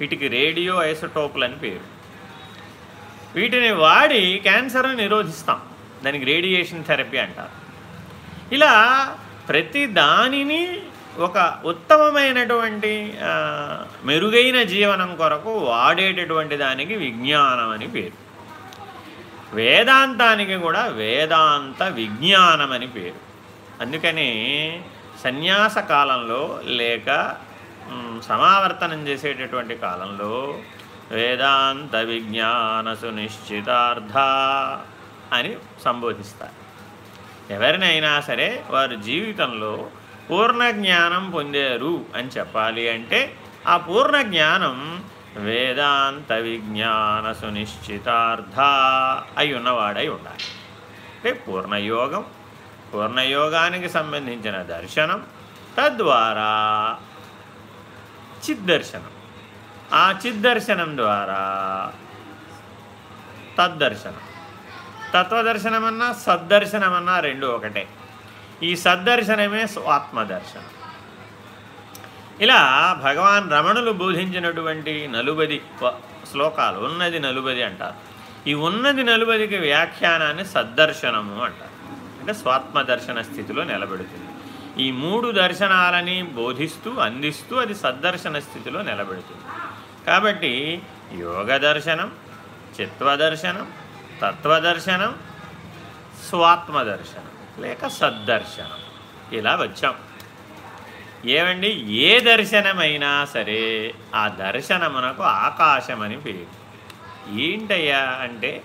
వీటికి రేడియో ఐసోటోపులు అని పేరు. వీటిని వాడి క్యాన్సర్ని నిరోధిస్తాం. దానికి రేడియేషన్ థెరపీ అంటారు. ఇలా ప్రతి దానిని ఒక ఉత్తమమైనటువంటి మెరుగైన జీవనం కొరకు వాడేటటువంటి దానికి విజ్ఞానం అని పేరు. వేదాంతానికి కూడా వేదాంత విజ్ఞానం అని పేరు. అందుకని సన్యాస కాలంలో లేక సమావర్తనం చేసేటటువంటి కాలంలో వేదాంత విజ్ఞాన సునిశ్చితార్థ అని సంబోధిస్తారు. ఎవరినైనా సరే వారు జీవితంలో పూర్ణ జ్ఞానం పొందారు అని చెప్పాలి అంటే ఆ పూర్ణ జ్ఞానం వేదాంత విజ్ఞాన సునిశ్చితార్థ అయి ఉన్నవాడై ఉండాలి. అంటే పూర్ణయోగం పూర్ణయోగానికి సంబంధించిన దర్శనం తద్వారా చిద్దర్శనం. ఆ చిద్దర్శనం ద్వారా తద్దర్శనం. తత్వదర్శనమన్నా సద్దర్శనమన్నా రెండు ఒకటే. ఈ సద్దర్శనమే ఆత్మదర్శనం. ఇలా భగవాన్ రమణులు బోధించినటువంటి నలుబది శ్లోకాలు ఉన్నది నలుబది అంటారు. ఈ ఉన్నది నలుబదికి వ్యాఖ్యానాన్ని సద్దర్శనము అంటారు. అంటే స్వాత్మదర్శన స్థితిలో నిలబెడుతుంది. ఈ మూడు దర్శనాలని బోధిస్తూ అందిస్తూ అది సద్దర్శన స్థితిలో నిలబెడుతుంది. కాబట్టి యోగ దర్శనం చిత్వదర్శనం తత్వదర్శనం స్వాత్మదర్శనం లేక సద్దర్శనం. ఇలా వచ్చాం. ఏమండి ఏ దర్శనమైనా సరే ఆ దర్శనమునకు ఆకాశమని పేరు. ఏంటయ్యా అంటే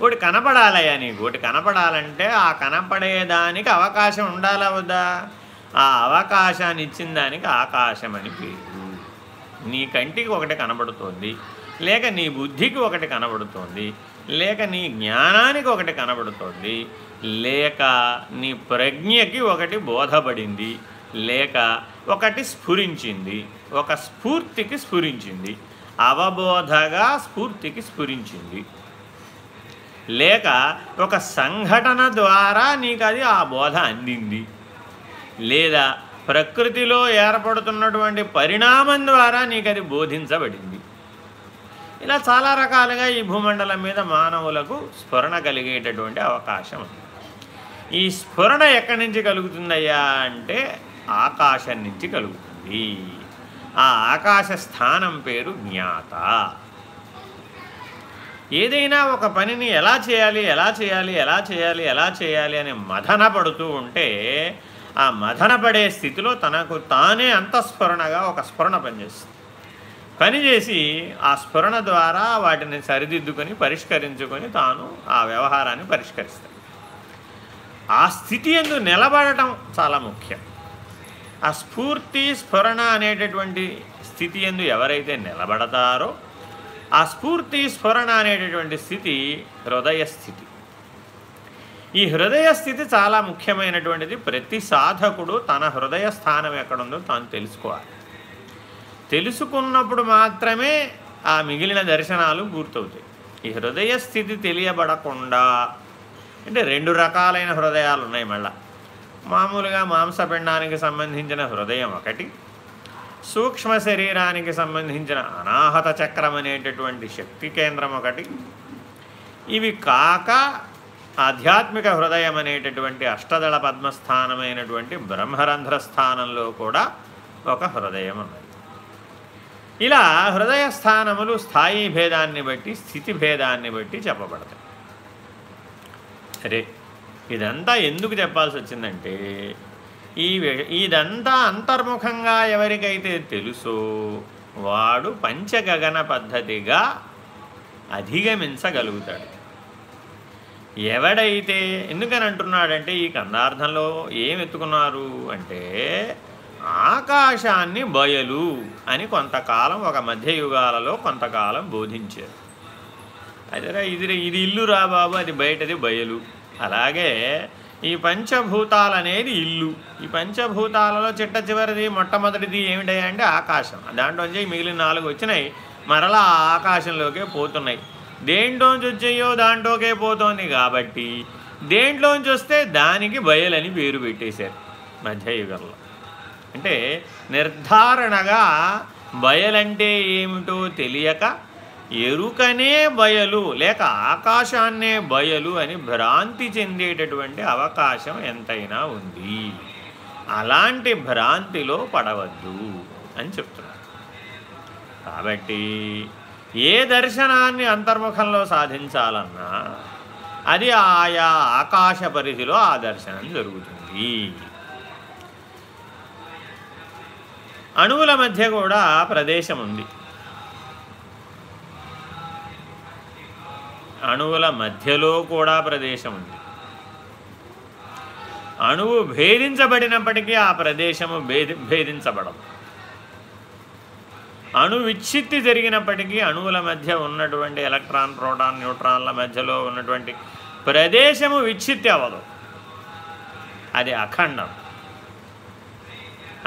ఒకటి కనపడాలయ్యా నీకు. ఒకటి కనపడాలంటే ఆ కనపడేదానికి అవకాశం ఉండాలా వద్దా? ఆ అవకాశాన్ని ఇచ్చిన దానికి ఆకాశం అని పేరు. నీ కంటికి ఒకటి కనబడుతోంది లేక నీ బుద్ధికి ఒకటి కనబడుతోంది లేక నీ జ్ఞానానికి ఒకటి కనబడుతోంది లేక నీ ప్రజ్ఞకి ఒకటి బోధపడింది లేక ఒకటి స్ఫురించింది ఒక స్ఫూర్తికి స్ఫురించింది అవబోధగా స్ఫూర్తికి స్ఫురించింది. లేక ఒక సంఘటన ద్వారా నీకు అది ఆ బోధ అందింది. లేదా ప్రకృతిలో ఏర్పడుతున్నటువంటి పరిణామం ద్వారా నీకు అది బోధించబడింది. ఇలా చాలా రకాలుగా ఈ భూమండలం మీద మానవులకు స్ఫురణ కలిగేటటువంటి అవకాశం ఉంది. ఈ స్ఫురణ ఎక్కడి నుంచి కలుగుతుందయ్యా అంటే ఆకాశం నుంచి కలుగుతుంది. ఆ ఆకాశ స్థానం పేరు జ్ఞాత. ఏదైనా ఒక పనిని ఎలా చేయాలి ఎలా చేయాలి ఎలా చేయాలి ఎలా చేయాలి అని మదన పడుతూ ఉంటే ఆ మథన పడే స్థితిలో తనకు తానే అంతఃస్ఫురణగా ఒక స్ఫురణ పనిచేస్తుంది. పనిచేసి ఆ స్ఫురణ ద్వారా వాటిని సరిదిద్దుకొని పరిష్కరించుకొని తాను ఆ వ్యవహారాన్ని పరిష్కరిస్తాడు. ఆ స్థితి ఎందు నిలబడటం చాలా ముఖ్యం. ఆ స్ఫూర్తి స్ఫురణ అనేటటువంటి స్థితి ఎందు ఎవరైతే నిలబడతారో ఆ స్ఫూర్తి స్ఫురణ అనేటటువంటి స్థితి హృదయ స్థితి. ఈ హృదయ స్థితి చాలా ముఖ్యమైనటువంటిది. ప్రతి సాధకుడు తన హృదయ స్థానం ఎక్కడుందో తాను తెలుసుకోవాలి. తెలుసుకున్నప్పుడు మాత్రమే ఆ మిగిలిన దర్శనాలు పూర్తవుతాయి. ఈ హృదయ స్థితి తెలియబడకుండా అంటే రెండు రకాలైన హృదయాలు ఉన్నాయి మళ్ళా. మామూలుగా మాంసపిండానికి సంబంధించిన హృదయం ఒకటి సూక్ష్మ శరీరానికి సంబంధించిన అనాహత చక్రం అనేటటువంటి శక్తి కేంద్రం ఒకటి. ఇవి కాక ఆధ్యాత్మిక హృదయం అనేటటువంటి అష్టదళ పద్మస్థానమైనటువంటి బ్రహ్మరంధ్ర స్థానంలో కూడా ఒక హృదయం ఉన్నది. ఇలా హృదయ స్థానములు స్థాయి భేదాన్ని బట్టి స్థితి భేదాన్ని బట్టి చెప్పబడతాయి. సరే ఇదంతా ఎందుకు చెప్పాల్సి వచ్చిందంటే ఈ ఇదంతా అంతర్ముఖంగా ఎవరికైతే తెలుసో వాడు పంచగగన పద్ధతిగా అధిగమించగలుగుతాడు. ఎవడైతే ఎందుకని అంటున్నాడంటే ఈ కందార్థంలో ఏం ఎత్తుకున్నారు అంటే ఆకాశాన్ని బయలు అని కొంతకాలం ఒక మధ్యయుగాలలో కొంతకాలం బోధించారు. అదేరా ఇది ఇది ఇల్లు రా బాబు అది బయటది బయలు. అలాగే ఈ పంచభూతాలు అనేది ఇల్లు. ఈ పంచభూతాలలో చిట్ట చివరిది మొట్టమొదటిది ఏమిటంటే ఆకాశం. దాంట్లోంచి మిగిలిన నాలుగు వచ్చినాయి. మరలా ఆకాశంలోకే పోతున్నాయి. దేంట్లోంచి వచ్చాయో దాంట్లోకే పోతోంది కాబట్టి దేంట్లోంచి వస్తే దానికి బయలని పేరు పెట్టేశారు మధ్యయుగంలో. అంటే నిర్ధారణగా బయలంటే ఏమిటో తెలియక ఎరుకనే బయలు లేక ఆకాశాన్నే బయలు అని భ్రాంతి చెందేటటువంటి అవకాశం ఎంతైనా ఉంది. అలాంటి భ్రాంతిలో పడవద్దు అని చెప్తున్నారు. కాబట్టి ఏ దర్శనాన్ని అంతర్ముఖంలో సాధించాలన్నా అది ఆయా ఆకాశ పరిధిలో ఆ దర్శనం జరుగుతుంది. అణువుల మధ్య కూడా ప్రదేశం ఉంది. అణువుల మధ్యలో కూడా ప్రదేశం ఉంది. అణువు భేదించబడినప్పటికీ ఆ ప్రదేశము భేది భేదించబడదు. అణు విచ్ఛిత్తి జరిగినప్పటికీ అణువుల మధ్య ఉన్నటువంటి ఎలక్ట్రాన్ ప్రోటాన్ న్యూట్రాన్ల మధ్యలో ఉన్నటువంటి ప్రదేశము విచ్ఛిత్తి అవ్వదు. అది అఖండం.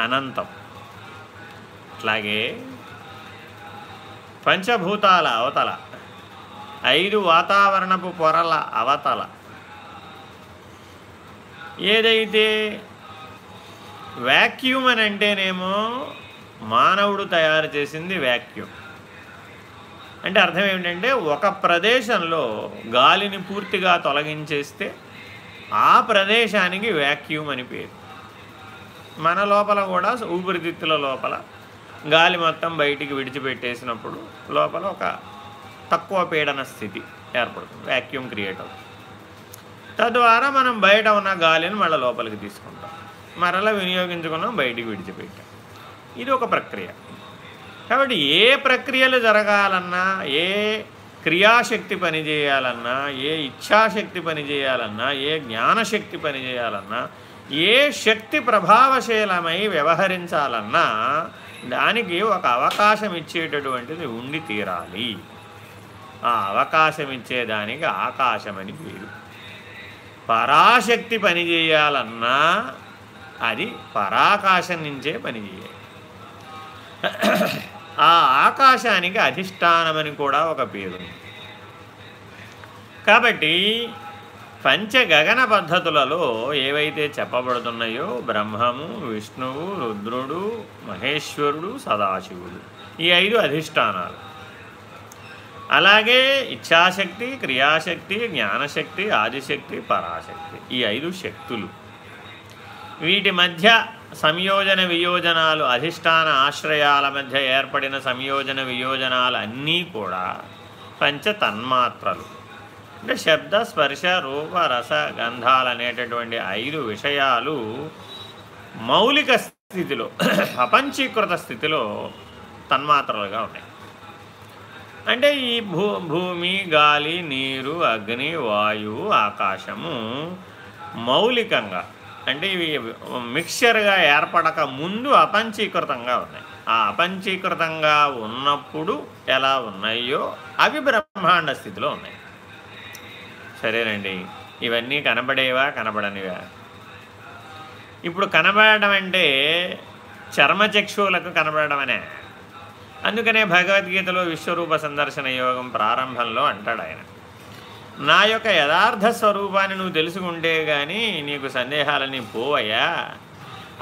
అనంతం. అట్లాగే పంచభూతాల అవతల ఐదు వాతావరణపు పొరల అవతల ఏదైతే వ్యాక్యూమ్ అని అంటేనేమో మానవుడు తయారు చేసింది వ్యాక్యూమ్ అంటే అర్థం ఏమిటంటే ఒక ప్రదేశంలో గాలిని పూర్తిగా తొలగించేస్తే ఆ ప్రదేశానికి వ్యాక్యూమ్ అని పేరు. మన లోపల కూడా ఊపిరితిత్తుల లోపల గాలి మొత్తం బయటికి విడిచిపెట్టేసినప్పుడు లోపల ఒక తక్కువ పీడన స్థితి ఏర్పడుతుంది వ్యాక్యూమ్ క్రియేట్ అవుతుంది. తద్వారా మనం బయట ఉన్న గాలిని మళ్ళీ లోపలికి తీసుకుంటాం. మరలా వినియోగించుకున్నాం బయటికి విడిచిపెట్టాం. ఇది ఒక ప్రక్రియ. కాబట్టి ఏ ప్రక్రియలు జరగాలన్నా ఏ క్రియాశక్తి పనిచేయాలన్నా ఏ ఇచ్ఛాశక్తి పనిచేయాలన్నా ఏ జ్ఞానశక్తి పనిచేయాలన్నా ఏ శక్తి ప్రభావశీలమై వ్యవహరించాలన్నా దానికి ఒక అవకాశం ఇచ్చేటటువంటిది ఉండి తీరాలి. ఆ అవకాశం ఇచ్చేదానికి ఆకాశమని పేరు. పరాశక్తి పనిచేయాలన్నా అది పరాకాశం నుంచే పనిచేయాలి ఆ ఆకాశానికి అధిష్టానమని కూడా ఒక పేరు కాబట్టి పంచగగన పద్ధతులలో ఏవైతే చెప్పబడుతున్నాయో బ్రహ్మము విష్ణువు రుద్రుడు మహేశ్వరుడు సదాశివుడు ఈ ఐదు అధిష్టానాలు. అలాగే ఇచ్ఛాశక్తి క్రియాశక్తి జ్ఞానశక్తి ఆదిశక్తి పరాశక్తి ఈ ఐదు శక్తులు. వీటి మధ్య సంయోజన వియోజనాలు అధిష్టాన ఆశ్రయాల మధ్య ఏర్పడిన సంయోజన వియోజనాలు అన్నీ కూడా పంచ తన్మాత్రలు అంటే శబ్ద స్పర్శ రూప రస గంధాలు అనేటటువంటి ఐదు విషయాలు మౌలిక స్థితిలో అపంచీకృత స్థితిలో తన్మాత్రలుగా ఉన్నాయి. అంటే ఈ భూ భూమి గాలి నీరు అగ్ని వాయువు ఆకాశము మౌలికంగా అంటే ఇవి మిక్స్చర్గా ఏర్పడక ముందు అపంచీకృతంగా ఉన్నాయి. ఆ అపంచీకృతంగా ఉన్నప్పుడు ఎలా ఉన్నాయో అవి బ్రహ్మాండ స్థితిలో ఉన్నాయి. సరేనండి. ఇవన్నీ కనబడేవా? కనబడనివా? ఇప్పుడు కనబడడం అంటే చర్మచక్షువులకు కనబడమనే అందుకనే భగవద్గీతలో విశ్వరూప సందర్శన యోగం ప్రారంభంలో అంటాడు ఆయన. నా యొక్క యథార్థ స్వరూపాన్ని నువ్వు తెలుసుకుంటే కానీ నీకు సందేహాలని పోవయ్యా.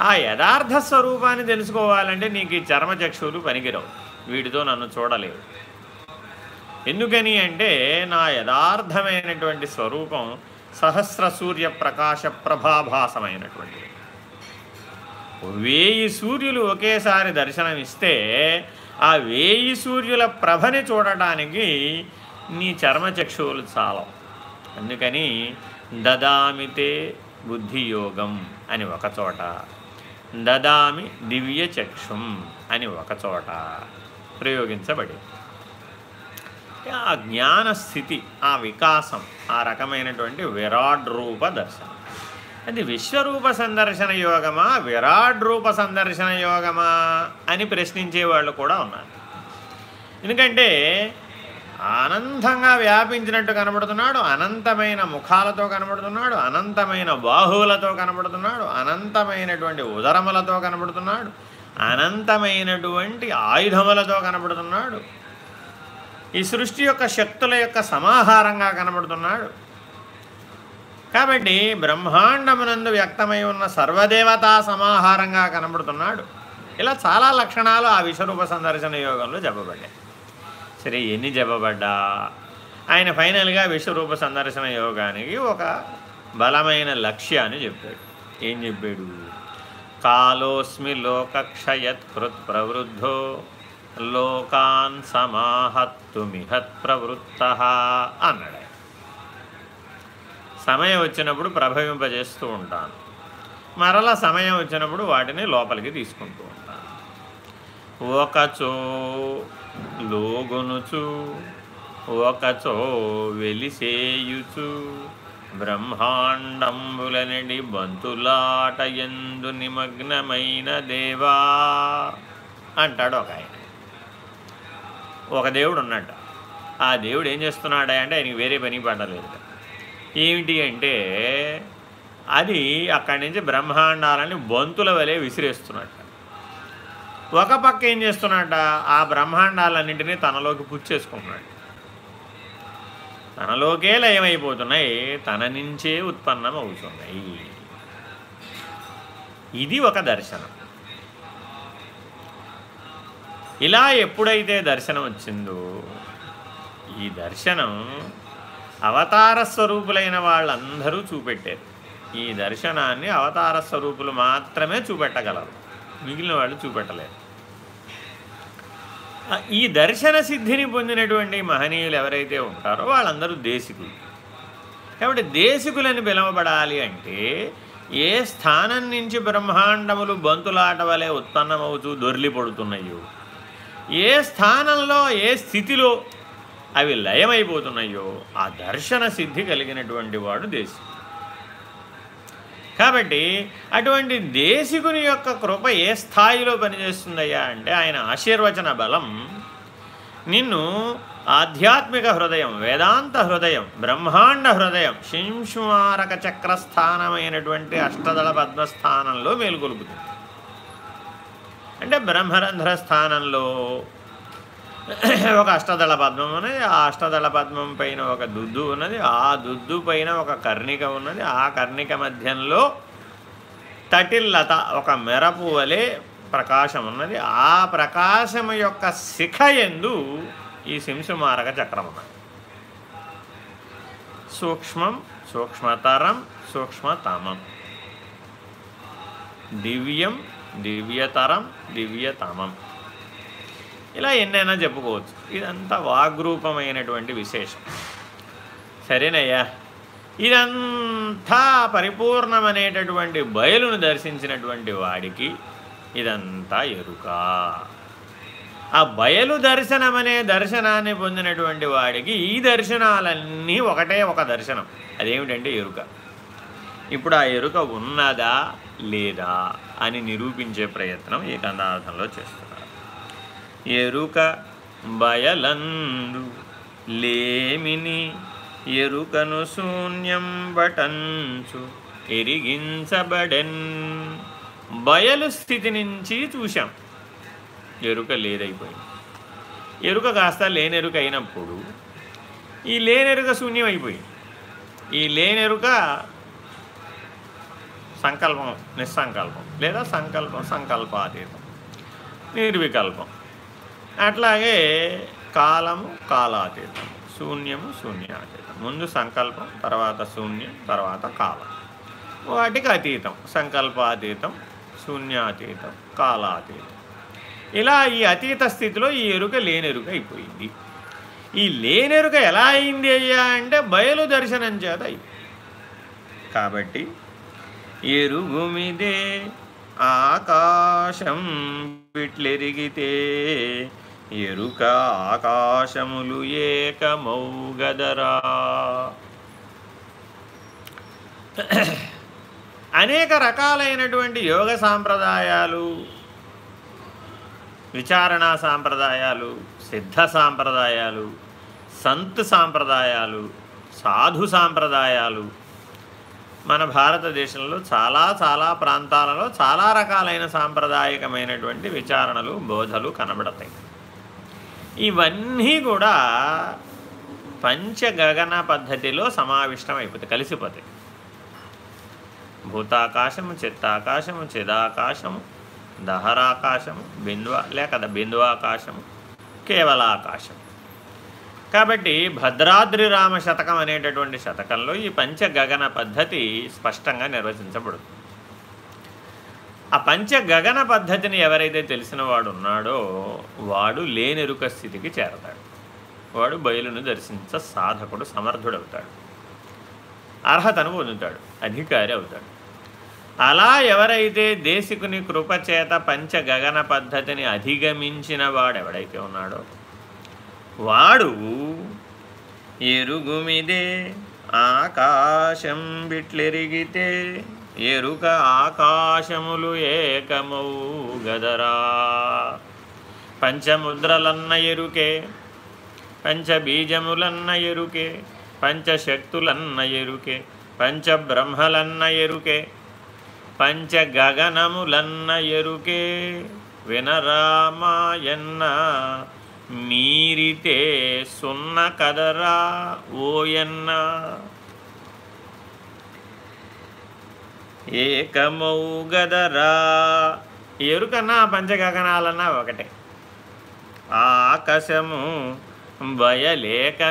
ఆ యథార్థ స్వరూపాన్ని తెలుసుకోవాలంటే నీకు ఈ చర్మచక్షువులు పనికిరావు. వీటితో నన్ను చూడలేవు. ఎందుకని అంటే నా యథార్థమైనటువంటి స్వరూపం సహస్ర సూర్య ప్రకాశ ప్రభాభాసమైనటువంటిది. వేయి సూర్యులు ఒకేసారి దర్శనమిస్తే ఆ వేయి సూర్యుల ప్రభని చూడటానికి నీ చర్మచక్షువులు చాలవు అందుకని దదామితే బుద్ధియోగం అని ఒకచోట దదామి దివ్య చక్షుం అని ఒకచోట ప్రయోగించబడి. ఆ జ్ఞానస్థితి ఆ వికాసం ఆ రకమైనటువంటి విరాడ్ రూప దర్శనం. అది విశ్వరూప సందర్శన యోగమా విరాడ్ రూప సందర్శన యోగమా అని ప్రశ్నించే వాళ్ళు కూడా ఉన్నారు. ఎందుకంటే అనంతంగా వ్యాపించినట్టు కనబడుతున్నాడు. అనంతమైన ముఖాలతో కనబడుతున్నాడు. అనంతమైన బాహువులతో కనబడుతున్నాడు. అనంతమైనటువంటి ఉదరములతో కనబడుతున్నాడు. అనంతమైనటువంటి ఆయుధములతో కనబడుతున్నాడు. ఈ సృష్టి యొక్క శక్తుల యొక్క సమాహారంగా కనబడుతున్నాడు. కాబట్టి బ్రహ్మాండమునందు వ్యక్తమై ఉన్న సర్వదేవతా సమాహారంగా కనబడుతున్నాడు. ఇలా చాలా లక్షణాలు ఆ విశ్వరూప సందర్శన యోగంలో చెప్పబడ్డాయి. సరే ఎన్ని జపబడ్డా? ఆయన ఫైనల్గా విశ్వరూప సందర్శన యోగానికి ఒక బలమైన లక్ష్యాన్ని చెప్పాడు. ఏం చెప్పాడు? కాలోస్మి లోకక్షయత్కృత్ ప్రవృద్ధో లోకాన్ సమాహత్తుమిహత్ ప్రవృత్త అన్నాడు సమయం వచ్చినప్పుడు ప్రభవింపజేస్తూ ఉంటాను. మరలా సమయం వచ్చినప్పుడు వాటిని లోపలికి తీసుకుంటూ ఉంటాను. ఒకచో లోగొనుచు ఒకచో వెలిసేయుచు బ్రహ్మాండంబులనడి బంతులాట ఎందు నిమగ్నమైన దేవా అంటాడు ఒక ఆయన. ఒక దేవుడు ఉన్నట్ట ఆ దేవుడు ఏం చేస్తున్నాడా అంటే ఆయనకి వేరే పని పడలేదు. ఏమిటి అంటే అది అక్కడి నుంచి బ్రహ్మాండాలని బంతుల వలె విసిరేస్తున్నాడు. ఒక పక్క ఏం చేస్తున్నట్ట ఆ బ్రహ్మాండాలన్నింటినీ తనలోకి పుచ్చేసుకుంటున్నాడు తనలోకే లయమైపోతున్నాయి తన నుంచే ఉత్పన్నం అవుతున్నాయి ఇది ఒక దర్శనం. ఇలా ఎప్పుడైతే దర్శనం వచ్చిందో ఈ దర్శనం అవతార స్వరూపులైన వాళ్ళందరూ చూపెట్టారు. ఈ దర్శనాన్ని అవతార స్వరూపులు మాత్రమే చూపెట్టగలరు. మిగిలిన వాళ్ళు చూపెట్టలేరు ఈ దర్శన సిద్ధిని పొందినటువంటి మహనీయులు ఎవరైతే ఉంటారో వాళ్ళందరూ దేశికులు. కాబట్టి దేశికులని పిలవబడాలి అంటే ఏ స్థానం నుంచి బ్రహ్మాండములు బంతులాట వలె ఉత్పన్నమవుతూ దొర్లిపడుతున్నాయో ఏ స్థానంలో ఏ స్థితిలో అవి లయమైపోతున్నాయో ఆ దర్శన సిద్ధి కలిగినటువంటి వాడు దేశికుడు. కాబట్టి అటువంటి దేశికుని యొక్క కృప ఏ స్థాయిలో పనిచేస్తుందయ్యా అంటే ఆయన ఆశీర్వచన బలం నిన్ను ఆధ్యాత్మిక హృదయం వేదాంత హృదయం బ్రహ్మాండ హృదయం శింశుమారక చక్రస్థానమైనటువంటి అష్టదళ పద్మస్థానంలో మేలుకొలుపుతుంది. అంటే బ్రహ్మరంధ్ర స్థానంలో ఒక అష్టదళ పద్మం ఉన్నది ఆ అష్టదళ పద్మం పైన ఒక దుద్దు ఉన్నది. ఆ దుద్దు పైన ఒక కర్ణిక ఉన్నది. ఆ కర్ణిక మధ్యంలో తటిల్లత ఒక మెరపు వలె ప్రకాశం ఉన్నది. ఆ ప్రకాశం యొక్క శిఖ ఎందు ఈ శింసుమారక చక్రం ఉన్నది. సూక్ష్మం సూక్ష్మతరం సూక్ష్మతమం. దివ్యం దివ్యతరం దివ్యతమం. ఇలా ఎన్నైనా చెప్పుకోవచ్చు. ఇదంతా వాగ్రూపమైనటువంటి విశేషం. సరేనయ్యా. ఇదంతా పరిపూర్ణమనేటటువంటి బయలును దర్శించినటువంటి వాడికి ఇదంతా ఎరుక. ఆ బయలు దర్శనం అనే దర్శనాన్ని పొందినటువంటి వాడికి ఈ దర్శనాలన్నీ ఒకటే ఒక దర్శనం. అదేమిటంటే ఎరుక. ఇప్పుడు ఆ ఎరుక ఉన్నదా లేదా అని నిరూపించే ప్రయత్నం ఈ కందార్థంలో చేస్తుంది ఎరుక బయలందు లేమిని ఎరుకను శూన్యం బటంచు ఎరిగించబడెన్. బయలు స్థితి నుంచి చూశాం. ఎరుక లేదైపోయింది. ఎరుక కాస్త లేనెరుక అయినప్పుడు ఈ లేనెరుక శూన్యం అయిపోయింది ఈ లేనెరుక సంకల్పం నిస్సంకల్పం లేదా సంకల్పం సంకల్పాతీతం నిర్వికల్పం. అట్లాగే కాలము కాలాతీతం. శూన్యము శూన్యాతీతం. ముందు సంకల్పం తర్వాత శూన్యం తర్వాత కాలం. వాటికి అతీతం. సంకల్పాతీతం శూన్యాతీతం కాలాతీతం. ఇలా ఈ అతీత స్థితిలో ఈ ఎరుక లేనెరుక అయిపోయింది. ఈ లేనెరుక ఎలా అయింది అయ్యా అంటే బయలు దర్శనం చేత అయింది కాబట్టి ఎరుగుమిదే ఆకాశం విట్లెరిగితే ఎరుక ఆకాశములు ఏకమౌగదరా అనేక రకాలైనటువంటి యోగ సాంప్రదాయాలు విచారణా సాంప్రదాయాలు సిద్ధ సాంప్రదాయాలు సంత్ సాంప్రదాయాలు సాధు సాంప్రదాయాలు మన భారతదేశంలో చాలా చాలా ప్రాంతాలలో చాలా రకాలైన సాంప్రదాయకమైనటువంటి విచారణలు బోధలు కనబడతాయి. ఇవన్నీ కూడా పంచగగన పద్ధతిలో సమావిష్టం అయిపోతాయి కలిసిపోతాయి. భూతాకాశము చిత్తాకాశము చిదాకాశము దహరాకాశము బిందువ లేక బిందువాకాశము కేవలాకాశం కాబట్టి భద్రాద్రి రామ శతకం అనేటటువంటి శతకంలో ఈ పంచగగన పద్ధతి స్పష్టంగా నిర్వచించబడుతుంది. ఆ పంచ గగన పద్ధతిని ఎవరైతే తెలిసిన వాడు ఉన్నాడో వాడు లేనెరుక స్థితికి చేరతాడు. వాడు బయలును దర్శించ సాధకుడు సమర్థుడవుతాడు. అర్హతను పొందుతాడు. అధికారి అవుతాడు. అలా ఎవరైతే దేశికుని కృపచేత పంచ గగన పద్ధతిని అధిగమించిన వాడెవడైతే ఉన్నాడో వాడు ఎరుగుమిదే ఆకాశం బిట్లెరిగితే ఎరుక ఆకాశములు ఏకమౌ గదరా. పంచముద్రలన్న ఎరుకే పంచబీజములన్న ఎరుకే పంచశక్తులన్న ఎరుకే పంచబ్రహ్మలన్న ఎరుకే పంచగగనములన్న ఎరుకే. వినరామాయన్న మీరితే సున్న కదరా ఓయన్న. ఏకమౌ గదరా ఎరుకన్నా పంచగగనాలన్నా ఒకటే. ఆకాశము బయలేకమెట్లవురా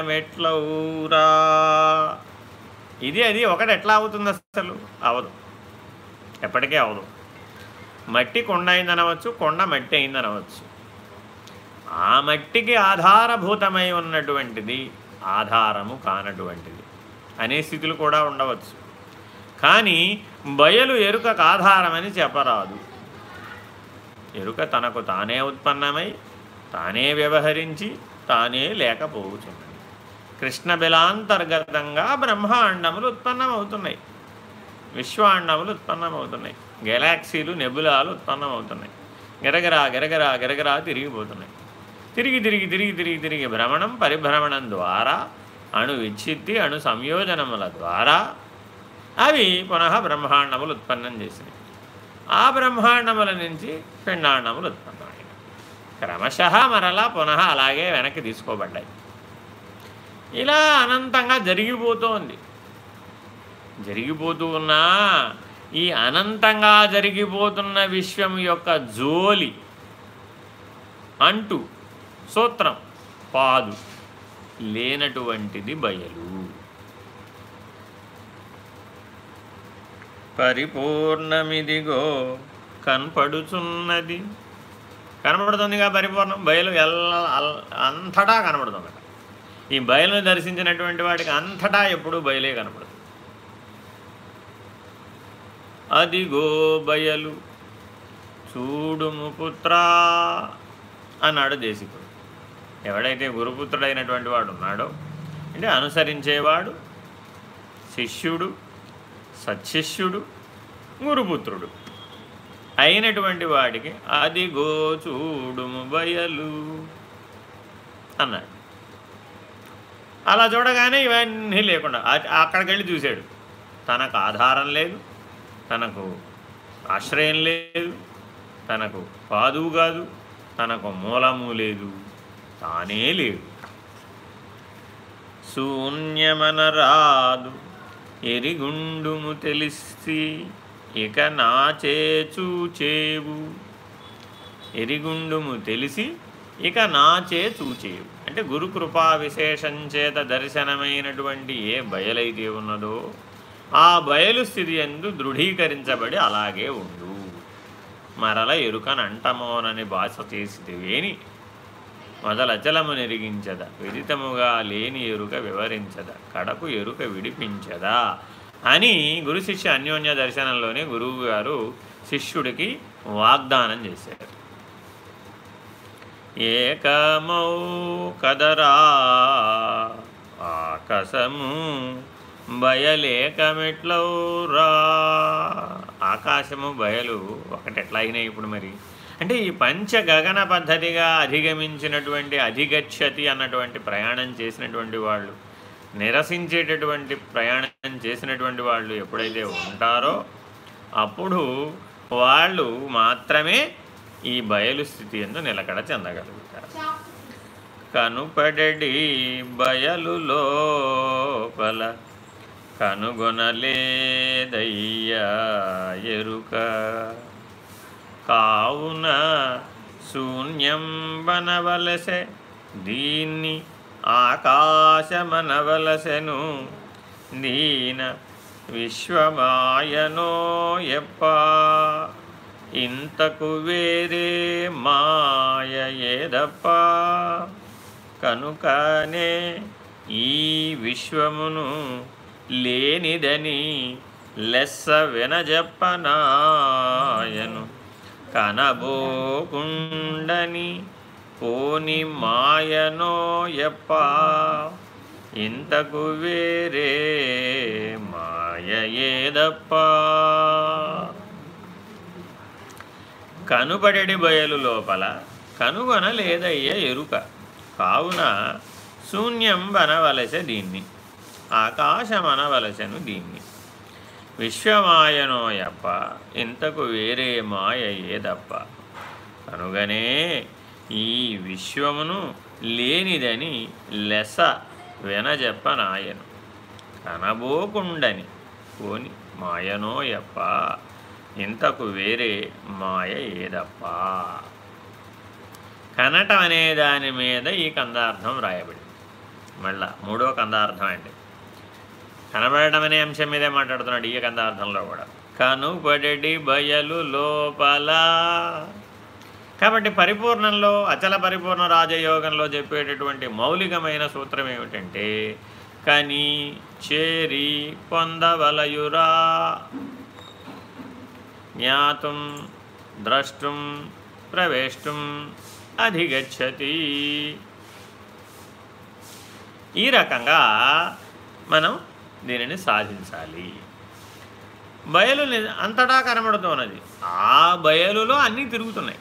ఇది అది ఒకటి ఎట్లా అవుతుంది అసలు? అవదు. ఎప్పటికీ అవదు. మట్టి కొండ అయిందనవచ్చు కొండ మట్టి అయిందనవచ్చు. ఆ మట్టికి ఆధారభూతమై ఉన్నటువంటిది ఆధారము కానటువంటిది. అనే స్థితులు కూడా ఉండవచ్చు. కానీ బయలు ఎరుకకు ఆధారమని చెప్పరాదు. ఎరుక తనకు తానే ఉత్పన్నమై తానే వ్యవహరించి తానే లేకపోతున్నది కృష్ణ బిలాంతర్గతంగా బ్రహ్మాండములు ఉత్పన్నమవుతున్నాయి. విశ్వాండములు ఉత్పన్నమవుతున్నాయి. గెలాక్సీలు నెబులాలు ఉత్పన్నమవుతున్నాయి. గిరగరా గిరగరా గిరగరా తిరిగిపోతున్నాయి. తిరిగి తిరిగి తిరిగి తిరిగి తిరిగి భ్రమణం పరిభ్రమణం ద్వారా అణు విచ్ఛిత్తి అణు సంయోజనముల ద్వారా అవి పునః బ్రహ్మాండములు ఉత్పన్నం చేసినాయి ఆ బ్రహ్మాండముల నుంచి పిండాండములు ఉత్పన్నమయ్యాయి. క్రమశ మరలా పునః అలాగే వెనక్కి తీసుకోబడ్డాయి. ఇలా అనంతంగా జరిగిపోతోంది జరిగిపోతూ ఉన్నా ఈ అనంతంగా జరిగిపోతున్న విశ్వం యొక్క జోలి అంటూ సూత్రం పాదు లేనటువంటిది బయలు. పరిపూర్ణమిదిగో కనపడుచున్నది. కనపడుతుందిగా పరిపూర్ణం? బయలు ఎల్ల అంతటా కనపడుతుంది. ఈ బయలును దర్శించినటువంటి వాడికి అంతటా ఎప్పుడూ బయలే కనపడుతుంది అదిగో బయలు చూడుము పుత్రా అన్నాడు దేశికుడు. ఎవడైతే గురుపుత్రుడైనటువంటి వాడు ఉన్నాడో అంటే అనుసరించేవాడు శిష్యుడు సత్శిష్యుడు గురుపుత్రుడు అయినటువంటి వాడికి అదిగో గోచూడుము బయలు అన్నాడు. అలా చూడగానే ఇవన్నీ లేకుండా అక్కడికి వెళ్ళి చూశాడు. తనకు ఆధారం లేదు తనకు ఆశ్రయం లేదు తనకు పాదువు కాదు తనకు మూలము లేదు తానే లేడు శూన్యమనరాదు ఎరిగుండుము తెలిసి ఇక నాచే చూచేవు ఎరిగుండుము తెలిసి ఇక నాచే చూచేవు అంటే గురుకృపా విశేషం చేత దర్శనమైనటువంటి ఏ బయలైతే ఉన్నదో ఆ బయలు స్థితి ఎందు దృఢీకరించబడి అలాగే ఉండు. మరల ఎరుకనంటమోనని భాష చేసిదివేని మొదలచలము నెరిగించద విదితముగా లేని ఎరుక వివరించద కడకు ఎరుక విడిపించదా అని గురు శిష్య అన్యోన్య దర్శనంలోనే గురువు గారు శిష్యుడికి వాగ్దానం చేశారు. ఏకమౌ కదరా ఆకాశము బయలేకమెట్లౌరా ఆకాశము బయలు ఒకటి ఎట్లా అయినాయి ఇప్పుడు మరి? అంటే ఈ పంచ గగన పద్ధతిగా అధిగమించినటువంటి అధిగచ్చతి అన్నటువంటి ప్రయాణం చేసినటువంటి వాళ్ళు నిరసించేటటువంటి ప్రయాణం చేసినటువంటి వాళ్ళు ఎప్పుడైతే ఉంటారో అప్పుడు వాళ్ళు మాత్రమే ఈ బయలు స్థితి ఎందు నిలకడ చెందగలుగుతారు. కనుపడడి బయలు లోపల కనుగొనలేదయ్యా ఎరుక. కావున శూన్యం వనవలసె దీన్ని ఆకాశమనవలసెను. దీన విశ్వమాయనో ఎప్ప ఇంతకు వేరే మాయ ఏదప్ప? కనుకనే ఈ విశ్వమును లేనిదని లెస్స వినజప్పనాయను కనబోకుండని పోని మాయనో ఎప్ప ఇంతకు వేరే మాయ ఏదప్ప? కనుబడెడి బయలు లోపల కనుగొనలేదయ్య ఎరుక. కావున శూన్యం బనవలసె దీన్ని ఆకాశమనవలసెను దీన్ని. విశ్వమాయనోయప్ప ఇంతకు వేరే మాయ ఏదప్ప? కనుగనే ఈ విశ్వమును లేనిదని లెస వెనజెప్పనాయను. కనబోకుండని పోని మాయనోయప్ప ఇంతకు వేరే మాయ ఏదప్ప? కనటం అనే దాని మీద ఈ కందార్థం రాయబడింది మళ్ళా మూడో కందార్థం అండి. కనబడటం అనే అంశం మీదే మాట్లాడుతున్నాడు ఈ కందార్థంలో కూడా. కనుపడటి బయలు లోపల. కాబట్టి పరిపూర్ణంలో అచల పరిపూర్ణ రాజయోగంలో చెప్పేటటువంటి మౌలికమైన సూత్రం ఏమిటంటే కని చేరి పొందవలయురా. జ్ఞాతం ద్రష్టం ప్రవేశం అధిగచ్చతి. ఈ రకంగా మనం దీనిని సాధించాలి. బయలు అంతటా కనబడుతున్నది ఆ బయలులో అన్నీ తిరుగుతున్నాయి.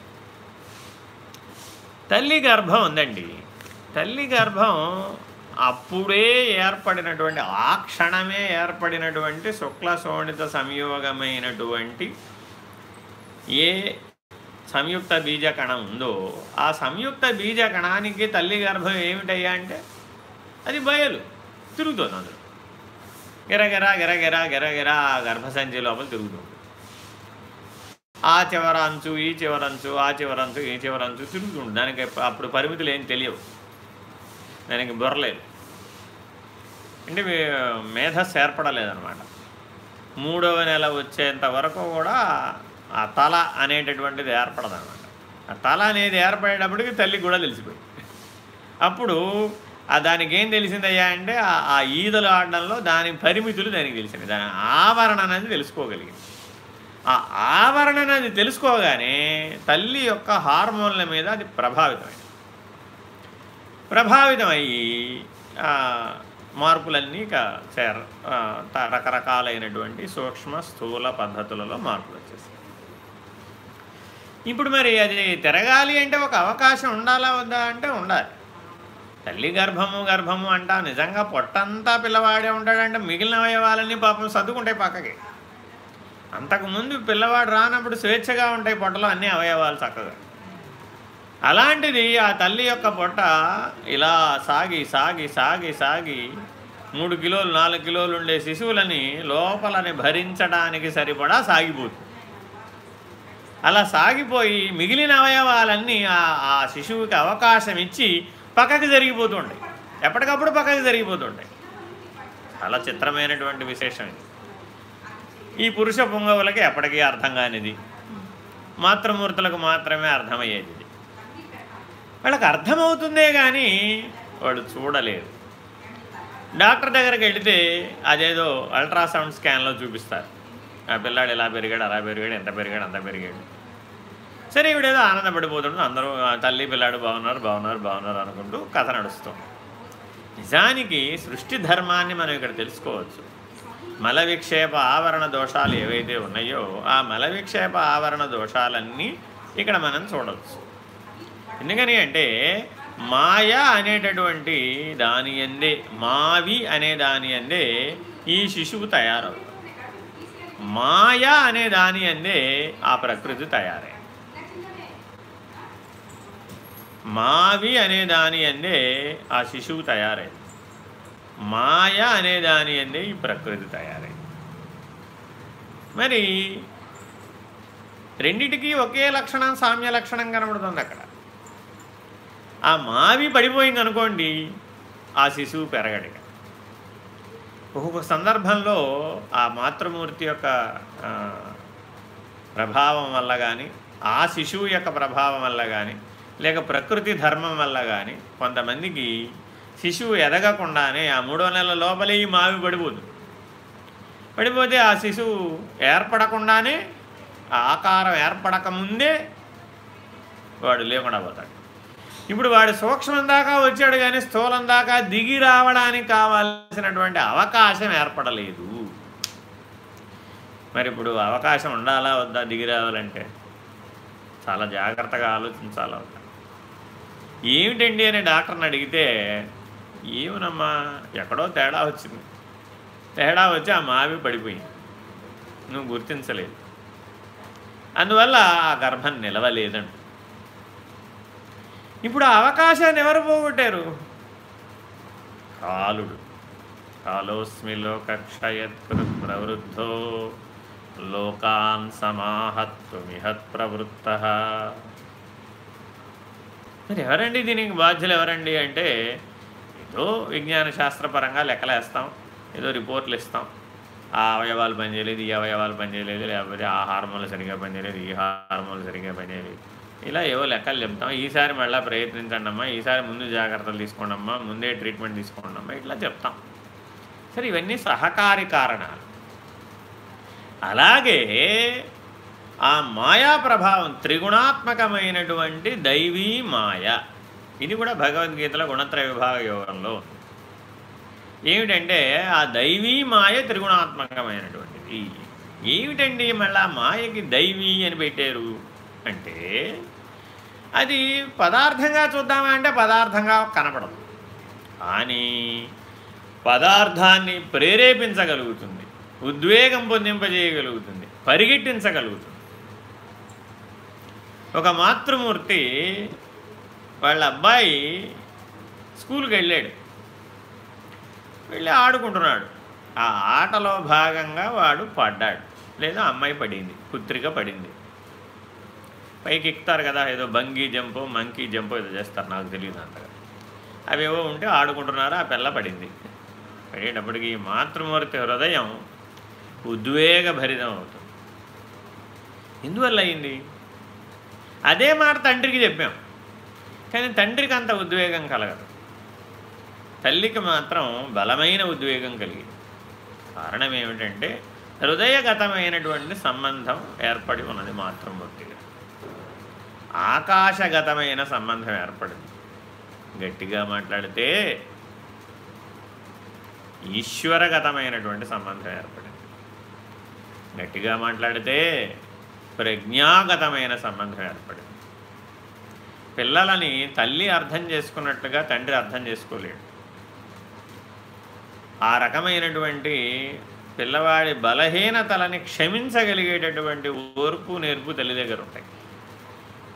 తల్లి గర్భం ఉందండి. తల్లి గర్భం అప్పుడే ఏర్పడినటువంటి ఆ క్షణమే ఏర్పడినటువంటి శుక్ల శోణిత సంయోగమైనటువంటి ఏ సంయుక్త బీజ కణం ఉందో ఆ సంయుక్త బీజ కణానికి తల్లి గర్భం ఏమిటయ్యా అంటే అది బయలు. తిరుగుతుంది అందులో. గిరగిరా గిరగిరా గిరగిరా గర్భసంచి లోపల తిరుగుతుంది. ఆ చివరంచు ఈ చివరంచు ఆ చివరంచు ఈ చివరంచు తిరుగుతుంది. దానికి అప్పుడు పరిమితులు ఏం తెలియవు. దానికి బుర్రలేదు అంటే మేధస్సు ఏర్పడలేదన్నమాట. మూడవ నెల వచ్చేంత వరకు కూడా ఆ తల అనేటటువంటిది ఏర్పడదన్నమాట. ఆ తల అనేది ఏర్పడేటప్పటికి తల్లికి కూడా తెలిసిపోయింది. అప్పుడు దానికి ఏం తెలిసిందయ్యా అంటే ఆ ఈదలు ఆడడంలో దాని పరిమితులు దానికి తెలిసింది. దాని ఆవరణ అనేది తెలుసుకోగలిగింది. ఆ ఆవరణ అనేది తెలుసుకోగానే తల్లి యొక్క హార్మోన్ల మీద అది ప్రభావితమైంది. ప్రభావితమయ్యి మార్పులన్నీ చేర రకరకాలైనటువంటి సూక్ష్మ స్థూల పద్ధతులలో మార్పులు వచ్చేసాయి. ఇప్పుడు మరి అది తిరగాలి అంటే ఒక అవకాశం ఉండాలా వద్దా అంటే ఉండాలి. తల్లి గర్భము గర్భము అంటా నిజంగా పొట్టంతా పిల్లవాడే ఉంటాడంటే మిగిలిన అవయవాలన్నీ పాపం సర్దుకుంటాయి పక్కకి. అంతకుముందు పిల్లవాడు రానప్పుడు స్వేచ్ఛగా ఉంటాయి పొట్టలో అన్ని అవయవాలు చక్కగా. అలాంటిది ఆ తల్లి యొక్క పొట్ట ఇలా సాగి సాగి సాగి సాగి మూడు కిలోలు నాలుగు కిలోలు ఉండే శిశువులని లోపలని భరించడానికి సరిపడా సాగిపోతుంది. అలా సాగిపోయి మిగిలిన అవయవాలన్నీ ఆ శిశువుకి అవకాశం ఇచ్చి పక్కకి జరిగిపోతుంటాయి. ఎప్పటికప్పుడు పక్కకి జరిగిపోతుంటాయి. చాలా చిత్రమైనటువంటి విశేషం ఇది. ఈ పురుష పుంగవులకి ఎప్పటికీ అర్థం కానిది. మాతృమూర్తులకు మాత్రమే అర్థమయ్యేది ఇది. వాళ్ళకి అర్థమవుతుందే కానీ వాడు చూడలేరు డాక్టర్ దగ్గరికి వెళితే అదేదో అల్ట్రాసౌండ్ స్కాన్లో చూపిస్తారు. ఆ పిల్లాడు ఇలా పెరిగాడు అలా పెరిగాడు ఎంత పెరిగాడు అంత పెరిగాడు. సరే ఇవిడేదో ఆనందపడిపోతుంది అందరూ తల్లి పిల్లాడు బాగున్నారు బాగున్నారు బాగున్నారు అనుకుంటూ కథ నడుస్తుంది నిజానికి సృష్టి ధర్మాన్ని మనం ఇక్కడ తెలుసుకోవచ్చు. మల విక్షేప ఆవరణ దోషాలు ఏవైతే ఉన్నాయో ఆ మల విక్షేప ఆవరణ దోషాలన్నీ ఇక్కడ మనం చూడవచ్చు ఎందుకని అంటే మాయ అనేటటువంటి దాని అందే మావి అనే దాని అందే ఈ శిశువు తయారవు మాయ అనే దాని అందే ఆ ప్రకృతి తయారై మావి అనే దాని అందే ఆ శిశువు తయారైంది. మాయ అనే దాని అందే ఈ ప్రకృతి తయారైంది. మరి రెండిటికి ఒకే లక్షణం సామ్య లక్షణం కనబడుతుంది అక్కడ. ఆ మావి పడిపోయింది అనుకోండి ఆ శిశువు పెరగడిక ఒక్కొక్క సందర్భంలో ఆ మాతృమూర్తి యొక్క ప్రభావం వల్ల కానీ ఆ శిశువు యొక్క ప్రభావం వల్ల కానీ లేక ప్రకృతి ధర్మం వల్ల కానీ కొంతమందికి శిశువు ఎదగకుండానే ఆ మూడో నెలల లోపలే ఈ మావి పడిపోతుంది పడిపోతే ఆ శిశువు ఏర్పడకుండానే ఆ ఆకారం ఏర్పడకముందే వాడు లేకుండా పోతాడు. ఇప్పుడు వాడు సూక్ష్మం దాకా వచ్చాడు కానీ స్థూలం దాకా దిగి రావడానికి కావాల్సినటువంటి అవకాశం ఏర్పడలేదు. మరి ఇప్పుడు అవకాశం ఉండాలా వద్దా దిగి రావాలంటే? చాలా జాగ్రత్తగా ఆలోచించాలా? ఏమిటండి అని డాక్టర్ని అడిగితే ఏమనమ్మా ఎక్కడో తేడా వచ్చింది. తేడా వచ్చి ఆ మావి పడిపోయింది. నువ్వు గుర్తించలేదు. అందువల్ల ఆ గర్భం నిలవలేదంట. ఇప్పుడు ఆ అవకాశాన్ని ఎవరు పోగొట్టారు? కాలుడు. కాలోస్మి లోకక్షయత్కృత్ ప్రవృద్ధో లోకాన్ సమాహత్వమిహత్ ప్రవృత్త మరి ఎవరండి దీనికి బాధ్యులు ఎవరండి అంటే ఏదో విజ్ఞాన శాస్త్రపరంగా లెక్కలేస్తాం ఏదో రిపోర్ట్లు ఇస్తాం. ఆ అవయవాలు పనిచేయలేదు ఈ అవయవాలు పనిచేయలేదు లేకపోతే ఆ హార్మోన్లు సరిగ్గా పనిచేయలేదు ఈ హార్మోన్లు సరిగ్గా పనిచేయలేదు. ఇలా ఏవో లెక్కలు చెప్తాం. ఈసారి మళ్ళీ ప్రయత్నించండి అమ్మా ఈసారి ముందు జాగ్రత్తలు తీసుకోండి అమ్మా ముందే ట్రీట్మెంట్ తీసుకోండి అమ్మా ఇట్లా చెప్తాం. సరే ఇవన్నీ సహకారి కారణాలు. అలాగే ఆ మాయా ప్రభావం త్రిగుణాత్మకమైనటువంటి దైవీ మాయ. ఇది కూడా భగవద్గీతలో గుణత్రయ విభాగ యోగంలో ఉంది. ఏమిటంటే ఆ దైవీ మాయ త్రిగుణాత్మకమైనటువంటిది. ఏమిటండి మళ్ళా మాయకి దైవీ అని పెట్టారు? అంటే అది పదార్థంగా చూద్దామా అంటే పదార్థంగా కనపడదు. కానీ పదార్థాన్ని ప్రేరేపించగలుగుతుంది. ఉద్వేగం పొందింపజేయగలుగుతుంది. పరిగెట్టించగలుగుతుంది. ఒక మాతృమూర్తి వాళ్ళ అబ్బాయి స్కూల్కి వెళ్ళాడు. వెళ్ళి ఆడుకుంటున్నాడు. ఆ ఆటలో భాగంగా వాడు పడ్డాడు. లేదా అమ్మాయి పడింది పుత్రిక పడింది. పైకి ఎక్కుతారు కదా ఏదో బంగీ జంపు మంకీ జంపు ఏదో చేస్తారు నాకు తెలియదు అంతగా. అవేవో ఉంటే ఆడుకుంటున్నారు ఆ పిల్ల పడింది. పడేటప్పటికి మాతృమూర్తి హృదయం ఉద్వేగభరితం అవుతుంది. ఎందువల్ల అయింది? అదే మాట తండ్రికి చెప్పాం. కానీ తండ్రికి అంత ఉద్వేగం కలగదు. తల్లికి మాత్రం బలమైన ఉద్వేగం కలిగింది. కారణం ఏమిటంటే హృదయగతమైనటువంటి సంబంధం ఏర్పడి ఉన్నది మాతృమూర్తిగా ఆకాశగతమైన సంబంధం ఏర్పడింది. గట్టిగా మాట్లాడితే ఈశ్వరగతమైనటువంటి సంబంధం ఏర్పడింది. గట్టిగా మాట్లాడితే ప్రజ్ఞాగతమైన సంబంధం ఏర్పడింది. పిల్లలని తల్లి అర్థం చేసుకున్నట్టుగా తండ్రి అర్థం చేసుకోలేడు. ఆ రకమైనటువంటి పిల్లవాడి బలహీనతలని క్షమించగలిగేటటువంటి ఓర్పు నేర్పు తల్లి దగ్గర ఉంటాయి.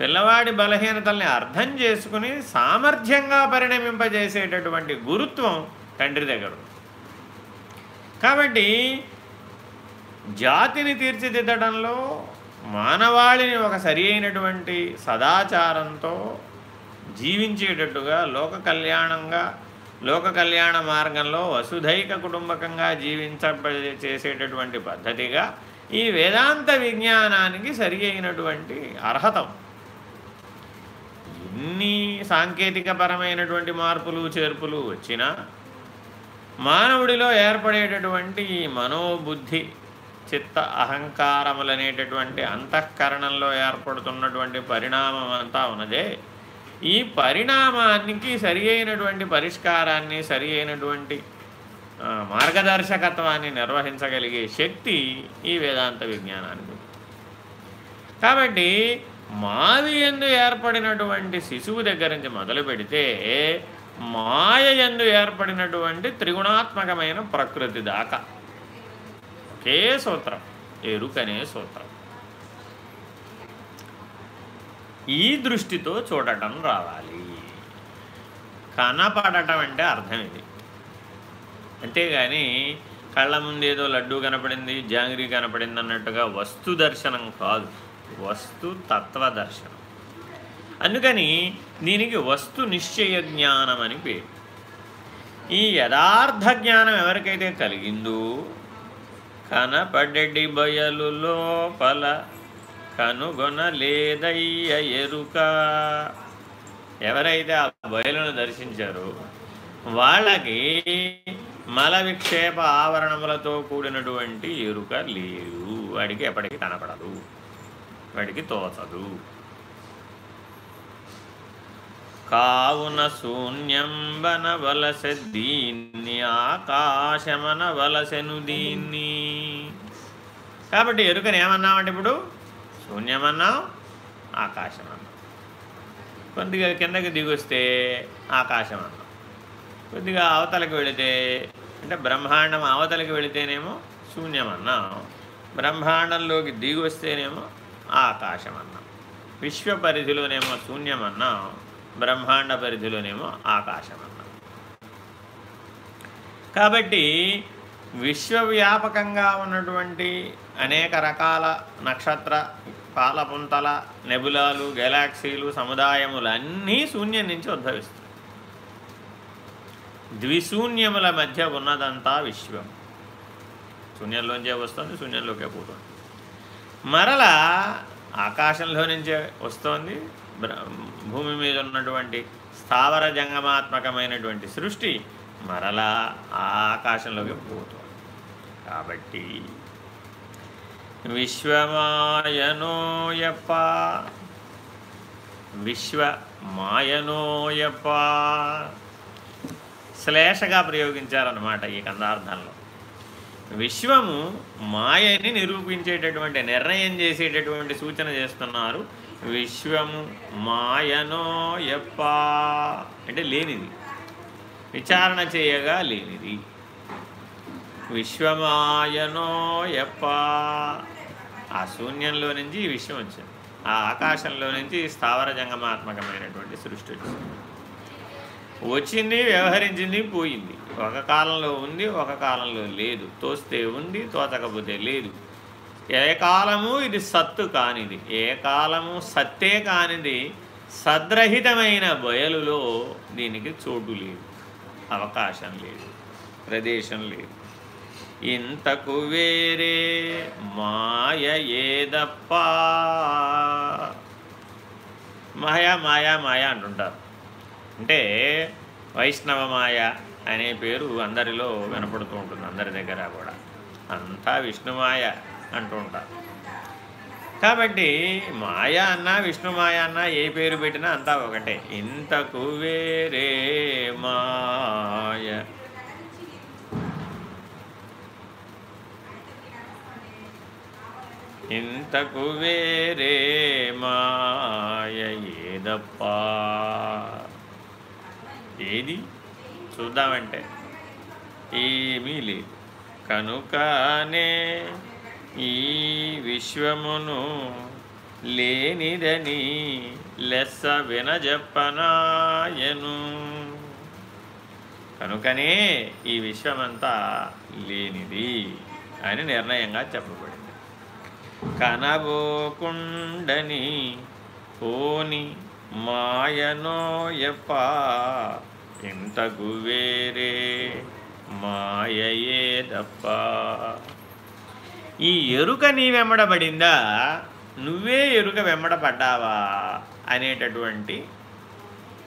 పిల్లవాడి బలహీనతల్ని అర్థం చేసుకుని సామర్థ్యంగా పరిణమింపజేసేటటువంటి గురుత్వం తండ్రి దగ్గర కాబట్టి జాతిని తీర్చిదిద్దడంలో మానవాళిని ఒక సరి అయినటువంటి సదాచారంతో జీవించేటట్టుగా లోక కళ్యాణంగా లోక కళ్యాణ మార్గంలో వసుధైక కుటుంబకంగా జీవించ చేసేటటువంటి పద్ధతిగా ఈ వేదాంత విజ్ఞానానికి సరి అయినటువంటి అర్హత. ఎన్ని సాంకేతికపరమైనటువంటి మార్పులు చేర్పులు వచ్చినా మానవుడిలో ఏర్పడేటటువంటి ఈ మనోబుద్ధి చిత్త అహంకారములనేటటువంటి అంతఃకరణంలో ఏర్పడుతున్నటువంటి పరిణామం అంతా ఉన్నదే. ఈ పరిణామానికి సరి అయినటువంటి పరిష్కారాన్ని సరి అయినటువంటి మార్గదర్శకత్వాన్ని నిర్వహించగలిగే శక్తి ఈ వేదాంత విజ్ఞానానికి కాబట్టి మావి ఎందు ఏర్పడినటువంటి శిశువు దగ్గర నుంచి మొదలు పెడితే మాయ ఎందు ఏర్పడినటువంటి త్రిగుణాత్మకమైన ప్రకృతి దాకా. ఒకే సూత్రం ఎరుకనే సూత్రం. ఈ దృష్టితో చూడటం రావాలి. కనపడటం అంటే అర్థం ఇది. అంతేగాని కళ్ళ ముందేదో లడ్డూ కనపడింది జాంగ్రీ కనపడింది అన్నట్టుగా వస్తు దర్శనం కాదు. వస్తు తత్వ దర్శనం. అందుకని దీనికి వస్తు నిశ్చయ జ్ఞానం అని పేరు. ఈ యథార్థ జ్ఞానం ఎవరికైతే కలిగిందో కనపడెడి బయలు లోపల కనుగొనలేదయ్య ఎరుక. ఎవరైతే ఆ బయలును దర్శించారో వాళ్ళకి మల విక్షేప ఆవరణములతో కూడినటువంటి ఎరుక లేదు. వాడికి ఎప్పటికీ కనపడదు. వాడికి తోచదు. కావున శూన్యంబన వలస దీన్ని ఆకాశమన వలసెను దీన్ని. కాబట్టి ఎరుకని ఏమన్నామంటే ఇప్పుడు? శూన్యమన్నాం ఆకాశం అన్నాం కొద్దిగా కిందకి దిగొస్తే ఆకాశం అన్నాం కొద్దిగా అవతలకి వెళితే అంటే బ్రహ్మాండం అవతలకి వెళితేనేమో శూన్యం అన్నాం బ్రహ్మాండంలోకి దిగి వస్తేనేమో ఆకాశం అన్నాం విశ్వ పరిధిలోనేమో శూన్యం అన్నాం బ్రహ్మాండ పరిధిలోనేమో ఆకాశం అన్నాం కాబట్టి విశ్వవ్యాపకంగా ఉన్నటువంటి అనేక రకాల నక్షత్ర పాలపుంతల నెబులాలు గెలాక్సీలు సముదాయములు అన్నీ శూన్యం నుంచి ఉద్భవిస్తాయి ద్విశూన్యముల మధ్య ఉన్నదంతా విశ్వం. శూన్యంలోంచే వస్తుంది శూన్యంలోకే పోతుంది. మరలా ఆకాశంలో నుంచే వస్తోంది భూమి మీద ఉన్నటువంటి స్థావర జంగమాత్మకమైనటువంటి సృష్టి మరలా ఆకాశంలోకి పోతుంది. కాబట్టి విశ్వమాయనోయప్ప విశ్వమాయనోయప్ప శ్లేషగా ప్రయోగించారన్నమాట ఈ కందార్థంలో. విశ్వము మాయని నిరూపించేటటువంటి నిర్ణయం చేసేటటువంటి సూచన చేస్తున్నారు. విశ్వము మాయనో ఎప్ప అంటే లేనిది. విచారణ చేయగా లేనిది. విశ్వమాయనో ఎప్ప ఆ శూన్యంలో నుంచి ఈ విశ్వం వచ్చింది. ఆ ఆకాశంలో నుంచి స్థావర జంగమాత్మకమైనటువంటి సృష్టి వచ్చింది. వచ్చింది వ్యవహరించింది పోయింది. ఒక కాలంలో ఉంది ఒక కాలంలో లేదు. తోస్తే ఉంది తోచకపోతే లేదు. ఏ కాలము ఇది సత్తు కానిది. ఏ కాలము సత్తే కానిది. సద్రహితమైన బయలులో దీనికి చోటు లేదు. అవకాశం లేదు. ప్రదేశం లేదు. ఇంతకు వేరే మాయ ఏదప్ప మాయా మాయా మాయ అంటుంటారు. అంటే వైష్ణవ మాయ అనే పేరు అందరిలో వినపడుతూ ఉంటుంది అందరి దగ్గర కూడా. అంతా విష్ణుమాయ అంటూ ఉంటారు కాబట్టి మాయ అన్నా విష్ణుమాయ అన్నా ఏ పేరు పెట్టినా అంతా ఒకటే. ఇంతకు వేరే మాయ. ఇంతకు వేరే మాయ ఏదప్పా? ఏది? చూద్దామంటే. ఏమీ లేదు. కనుకనే ఈ విశ్వమును లేనిదని లెస్స వినజప్పనాయను. కనుకనే ఈ విశ్వమంతా లేనిది అని నిర్ణయంగా చెప్పబడింది. కనబోకుండని పోని మాయనోయప్ప ఇంతకు వేరే మాయయే తప్ప ఈ ఎరుక నీ వెంబడబడిందా నువ్వే ఎరుక వెంబడబడ్డావా అనేటటువంటి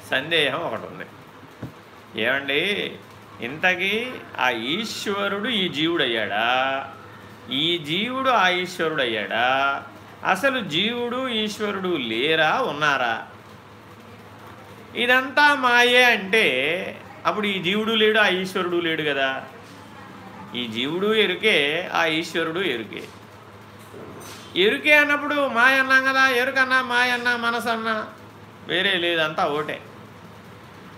సందేహం ఒకటి ఉంది ఏమండి? ఇంతకీ ఆ ఈశ్వరుడు ఈ జీవుడయ్యాడా? ఈ జీవుడు ఆ ఈశ్వరుడు అయ్యాడా అసలు జీవుడు ఈశ్వరుడు లేరా? ఉన్నారా? ఇదంతా మాయే అంటే అప్పుడు ఈ జీవుడు లేడు ఆ ఈశ్వరుడు లేడు కదా. ఈ జీవుడు ఎరుకే ఆ ఈశ్వరుడు ఎరుకే. ఎరుకే అన్నప్పుడు మాయ అన్నాం కదా ఎరుకన్నా మాయ అన్నా మనసన్నా వేరే లేదంతా ఓటే.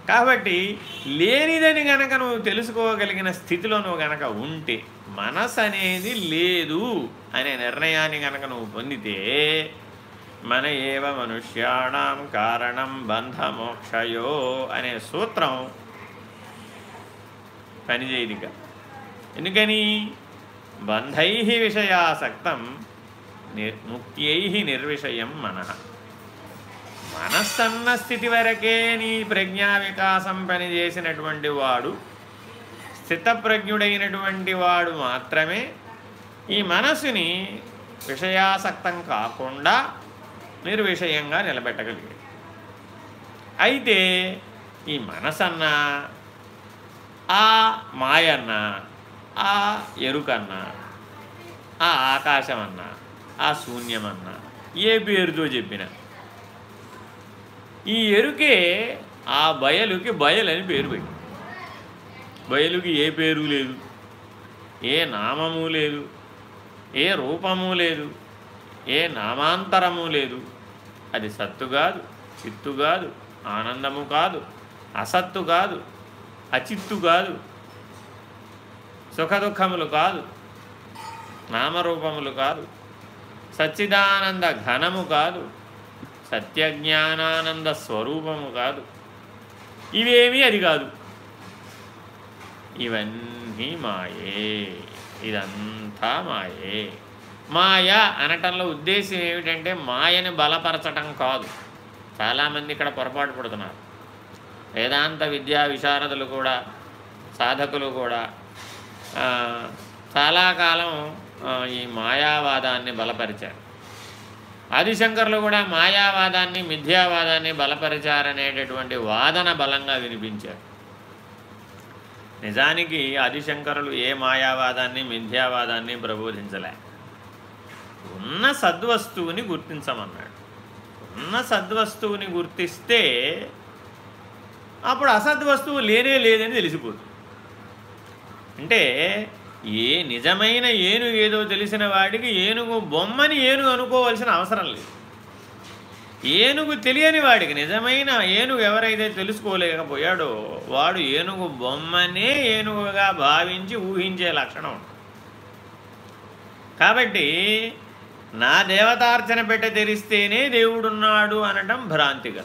కాబట్టి లేనిదని గనక నువ్వు తెలుసుకోగలిగిన స్థితిలో నువ్వు గనక ఉంటే మనసు అనేది లేదు అనే నిర్ణయాన్ని గనక నువ్వు పొందితే మన ఏవ మనుష్యాణం కారణం బంధమోక్షయో అనే సూత్రం పనిచేయదిగా ఎందుకని? బంధై విషయాసక్తం ముక్త్యై నిర్విషయం మన. మనస్సన్న స్థితి వరకే నీ ప్రజ్ఞా వికాసం పనిచేసినటువంటి వాడు స్థితప్రజ్ఞుడైనటువంటి వాడు మాత్రమే ఈ మనసుని విషయాసక్తం కాకుండా నిర్విషయంగా నిలబెట్టగలిగాడు. అయితే ఈ మనసన్న ఆ మాయన్న ఆ ఎరుకన్నా ఆ ఆకాశం అన్నా ఆ శూన్యమన్నా ఏ పేరుతో చెప్పిన. ఈ ఎరుకే ఆ బయలుకి బయలని పేరు పెట్టి. బయలుకి ఏ పేరు లేదు ఏ నామము లేదు ఏ రూపము లేదు ఏ నామాంతరము లేదు. అది సత్తు కాదు చిత్తు కాదు ఆనందము కాదు అసత్తు కాదు అచిత్తు కాదు సుఖదుఖములు కాదు. నామరూపములు కాదు. సచ్చిదానంద ఘనము కాదు. సత్యజ్ఞానానంద స్వరూపము కాదు. ఇవేమీ అది కాదు. ఇవన్నీ మాయే. ఇదంతా మాయే. మాయ అనటంలో ఉద్దేశం ఏమిటంటే మాయని బలపరచటం కాదు. చాలామంది ఇక్కడ పొరపాటు పడుతున్నారు. వేదాంత విద్యా విశారదులు కూడా సాధకులు కూడా చాలా కాలం ఈ మాయావాదాన్ని బలపరిచారు. ఆదిశంకర్లు కూడా మాయావాదాన్ని మిథ్యావాదాన్ని బలపరిచారనేటటువంటి వాదన బలంగా వినిపించారు. నిజానికి ఆదిశంకరులు ఏ మాయావాదాన్ని మిథ్యావాదాన్ని ప్రబోధించలే. ఉన్న సద్వస్తువుని గుర్తించమన్నాడు. ఉన్న సద్వస్తువుని గుర్తిస్తే అప్పుడు అసద్వస్తువు లేనే లేదని తెలిసిపోతుంది. అంటే ఏ నిజమైన ఏను ఏదో తెలిసిన వాడికి ఏనుగు బొమ్మని ఏనుగు అనుకోవాల్సిన అవసరం లేదు. ఏనుగు తెలియని వాడికి నిజమైన ఏనుగు ఎవరైతే తెలుసుకోలేకపోయాడో వాడు ఏనుగు బొమ్మనే ఏనుగుగా భావించి ఊహించే లక్షణం. కాబట్టి నా దేవతార్చన పెట్ట తెరిస్తేనే దేవుడున్నాడు అనటం భ్రాంతిగా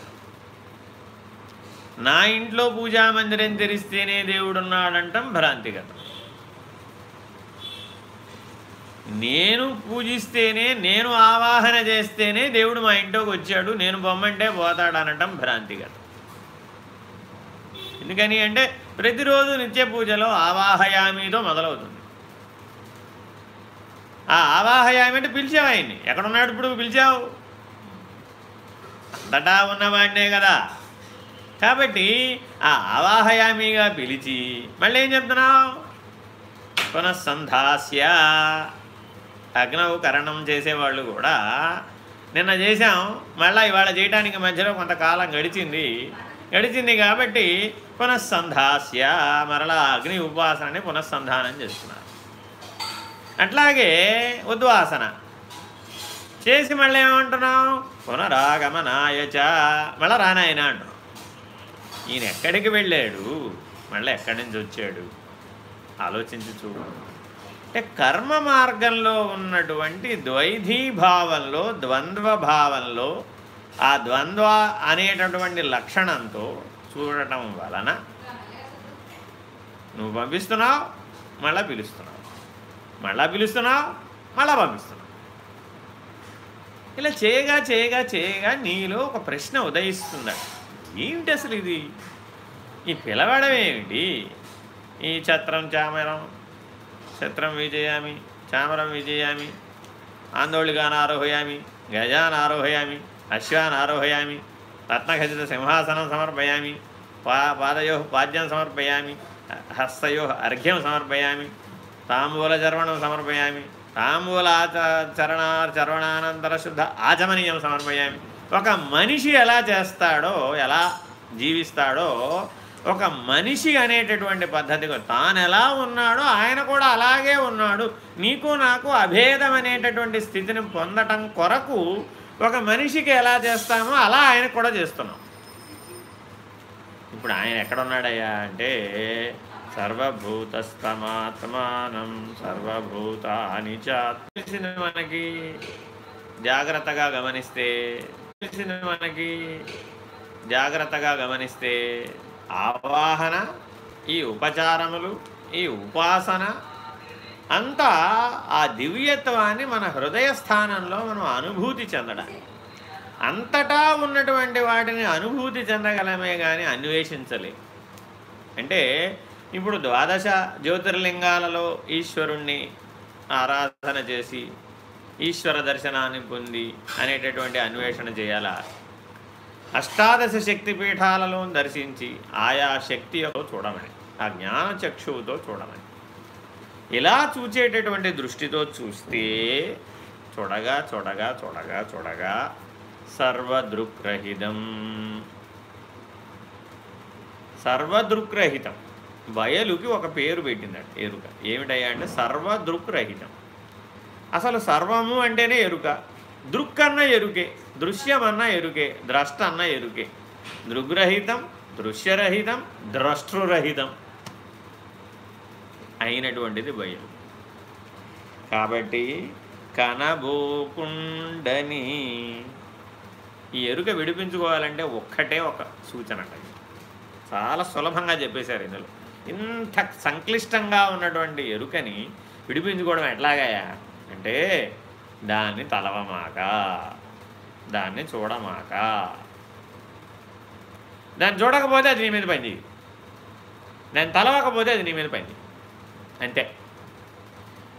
నా ఇంట్లో పూజామందిరం తెరిస్తేనే దేవుడున్నాడంటం భ్రాంతిగతం నేను పూజిస్తేనే నేను ఆవాహన చేస్తేనే దేవుడు మా ఇంట్లోకి వచ్చాడు నేను బొమ్మంటే పోతాడనటం భ్రాంతిగతం ఎందుకని అంటే ప్రతిరోజు నిత్య పూజలో ఆవాహయామితో మొదలవుతుంది. ఆ ఆవాహయామి అంటే పిలిచావు ఆయన్ని. ఎక్కడున్నాడు ఇప్పుడు? పిలిచావు? అంతటా ఉన్నవాడినే కదా. కాబట్టి ఆ ఆవాహయామిగా పిలిచి మళ్ళీ ఏం చెప్తున్నావు? పునఃసంధాస్య. అగ్నవు కరణం చేసేవాళ్ళు కూడా నిన్న చేశాం మళ్ళీ ఇవాళ చేయడానికి మధ్యలో కొంతకాలం గడిచింది. గడిచింది కాబట్టి పునఃసంధాస్య. మరలా అగ్ని ఉపాసనని పునఃసంధానం చేస్తున్నారు. అట్లాగే ఉద్వాసన. చేసి మళ్ళీ ఏమంటున్నాం పునరాగమనాయచ మళ్ళా రానాయన అంటున్నాం ఈయన ఎక్కడికి వెళ్ళాడు? మళ్ళీ ఎక్కడి నుంచి వచ్చాడు? ఆలోచించి చూడు. అంటే కర్మ మార్గంలో ఉన్నటువంటి ద్వైధీభావంలో ద్వంద్వ భావంలో ఆ ద్వంద్వ అనేటటువంటి లక్షణంతో చూడటం వలన నువ్వు పంపిస్తున్నావు మళ్ళా పిలుస్తున్నావు. మళ్ళా పిలుస్తున్నావు మళ్ళా పంపిస్తున్నావు. ఇలా చేయగా చేయగా చేయగా నీలో ఒక ప్రశ్న ఉదయిస్తుందట ఏమిటి అసలు ఇది? ఈ పిలవడం ఏమిటి? ఈ ఛత్రం చామరం ఛత్రం విజయామి చామరం విజయామి ఆందోళిగాన్ ఆరోహయామి గజాన్ ఆరోహయామి అశ్వాన్ ఆరోహయామి రత్నఖచిత సింహాసనం సమర్పయామి పా పాదయో పాద్యం సమర్పయామి హస్తయో అర్ఘ్యం సమర్పయామి తాంబూల చర్వణం సమర్పయామి తాంబూల చరణ చర్వణానంతర శుద్ధ ఆచమనీయం సమర్పయామి. ఒక మనిషి ఎలా చేస్తాడో ఎలా జీవిస్తాడో ఒక మనిషి అనేటటువంటి పద్ధతిగా తాను ఎలా ఉన్నాడో ఆయన కూడా అలాగే ఉన్నాడు. నీకు నాకు అభేదం అనేటటువంటి స్థితిని పొందటం కొరకు ఒక మనిషికి ఎలా చేస్తామో అలా ఆయన కూడా చేస్తున్నాం. ఇప్పుడు ఆయన ఎక్కడున్నాడయ్యా అంటే సర్వభూతస్తమాత్మానం సర్వభూతాని తెలిసింది మనకి జాగ్రత్తగా గమనిస్తే తెలిసింది మనకి. జాగ్రత్తగా గమనిస్తే ఆవాహన ఈ ఉపచారములు ఈ ఉపాసన అంతా ఆ దివ్యత్వాన్ని మన హృదయ స్థానంలో మనం అనుభూతి చెందడానికి. అంతటా ఉన్నటువంటి వాటిని అనుభూతి చెందగలమే కానీ అన్వేషించలేము అంటే ఇప్పుడు ద్వాదశ జ్యోతిర్లింగాలలో ఈశ్వరుణ్ణి ఆరాధన చేసి ఈశ్వర దర్శనాన్ని పొంది అనేటటువంటి అన్వేషణ చేయాలా? అష్టాదశ శక్తి పీఠాలలో దర్శించి ఆయా శక్తి చూడమని ఆ జ్ఞాన చక్షువుతో చూడమని. ఇలా చూచేటటువంటి దృష్టితో చూస్తే చూడగా చూడగా చూడగా చూడగా సర్వదృక్రహితం. సర్వదృక్రహితం. బయలుకి ఒక పేరు పెట్టిందండి ఎరుక ఏమిటయ్యా అంటే సర్వదృక్రహితం. అసలు సర్వము అంటేనే ఎరుక. దృక్కన్న ఎరుకే దృశ్యమన్న ఎరుకే ద్రష్ట అన్న ఎరుకే. దృగ్రహితం దృశ్యరహితం ద్రష్టృరహితం అయినటువంటిది భయం. కాబట్టి కనబోకుండని ఈ ఎరుక విడిపించుకోవాలంటే ఒక్కటే ఒక సూచన అండి. చాలా సులభంగా చెప్పేశారు ఇందులో. ఇంత సంక్లిష్టంగా ఉన్నటువంటి ఎరుకని విడిపించుకోవడం ఎట్లాగాయా? అంటే దాన్ని తలవమాక దాన్ని చూడమాక. దాన్ని చూడకపోతే అది నీ మీద పని దాన్ని తలవకపోతే అది నీ మీద పని అంతే.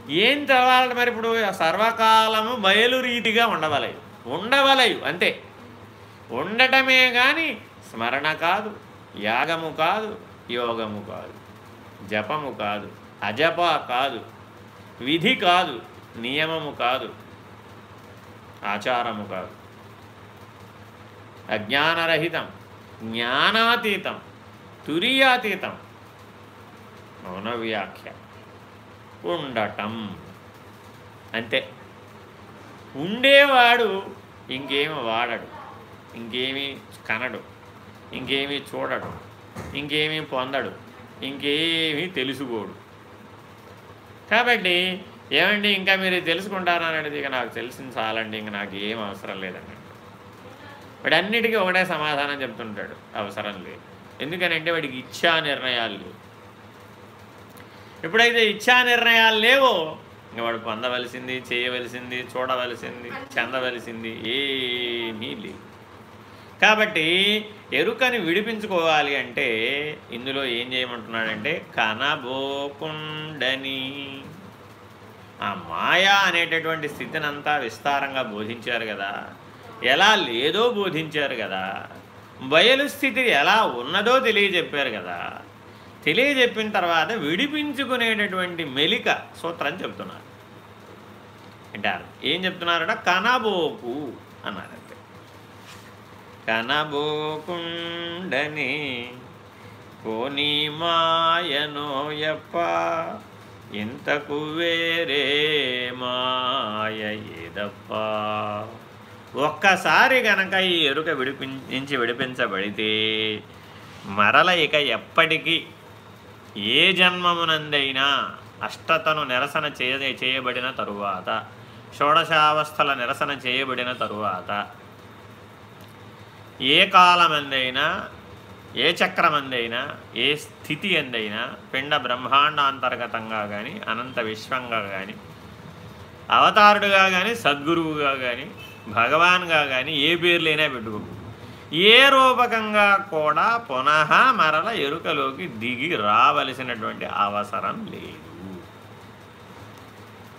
ఏం తెలవాలి మరి ఇప్పుడు సర్వకాలము బయలు రీతిగా ఉండవలయు ఉండవలయు అంతే. ఉండటమే కానీ స్మరణ కాదు యాగము కాదు యోగము కాదు జపము కాదు అజప కాదు విధి కాదు. నియమము కాదు ఆచారము కాదు. అజ్ఞానరహితం జ్ఞానాతీతం తురియాతీతం మౌన వ్యాఖ్య ఉండటం. అంతే. ఉండేవాడు ఇంకేమి వాడడు ఇంకేమీ కనడు ఇంకేమీ చూడడు ఇంకేమీ పొందడు ఇంకేమీ తెలుసుకోడు. కాబట్టి ఏమండి ఇంకా మీరు తెలుసుకుంటారని అనేది ఇక నాకు తెలిసింది చాలండి ఇంక నాకు ఏం అవసరం లేదండి. వాడు అన్నిటికీ ఒకటే సమాధానం చెప్తుంటాడు అవసరం లేదు. ఎందుకనంటే వాడికి ఇచ్చా నిర్ణయాలు లేవు. ఎప్పుడైతే ఇచ్చా నిర్ణయాలు లేవో ఇంక వాడు పొందవలసింది చేయవలసింది చూడవలసింది చెందవలసింది ఏమీ లేవు. కాబట్టి ఎరుకని విడిపించుకోవాలి అంటే ఇందులో ఏం చేయమంటున్నాడంటే కనబోకుండని. ఆ మాయా అనేటటువంటి స్థితిని అంతా విస్తారంగా బోధించారు కదా. ఎలా లేదో బోధించారు కదా. బయలు స్థితి ఎలా ఉన్నదో తెలియజెప్పారు కదా. తెలియజెప్పిన తర్వాత విడిపించుకునేటటువంటి మెలిక సూత్రం చెప్తున్నారు అంటారు ఏం చెప్తున్నారట? కనబోకు అన్నారంటే కనబోకుండని పోనీ మాయనోయప్ప ఇంతకు వేరే మాయ ఏదప్పా? ఒక్కసారి గనక ఈ ఎరుక విడిపించి విడిపించబడితే మరల ఇక ఎప్పటికీ ఏ జన్మమునందైనా అష్టతను నిరసన చేయ చేయబడిన తరువాత షోడశావస్థల నిరసన చేయబడిన తరువాత ఏ కాలమందైనా ఏ చక్రమందైనా ఏ స్థితి ఎందైనా పిండ బ్రహ్మాండాంతర్గతంగా కానీ అనంత విశ్వంగా కానీ అవతారుడుగా కానీ సద్గురువుగా కానీ భగవాన్గా కానీ ఏ పేర్లైనా పెట్టుకో ఏ రూపకంగా కూడా పునః మరల ఎరుకలోకి దిగి రావలసినటువంటి అవసరం లేదు.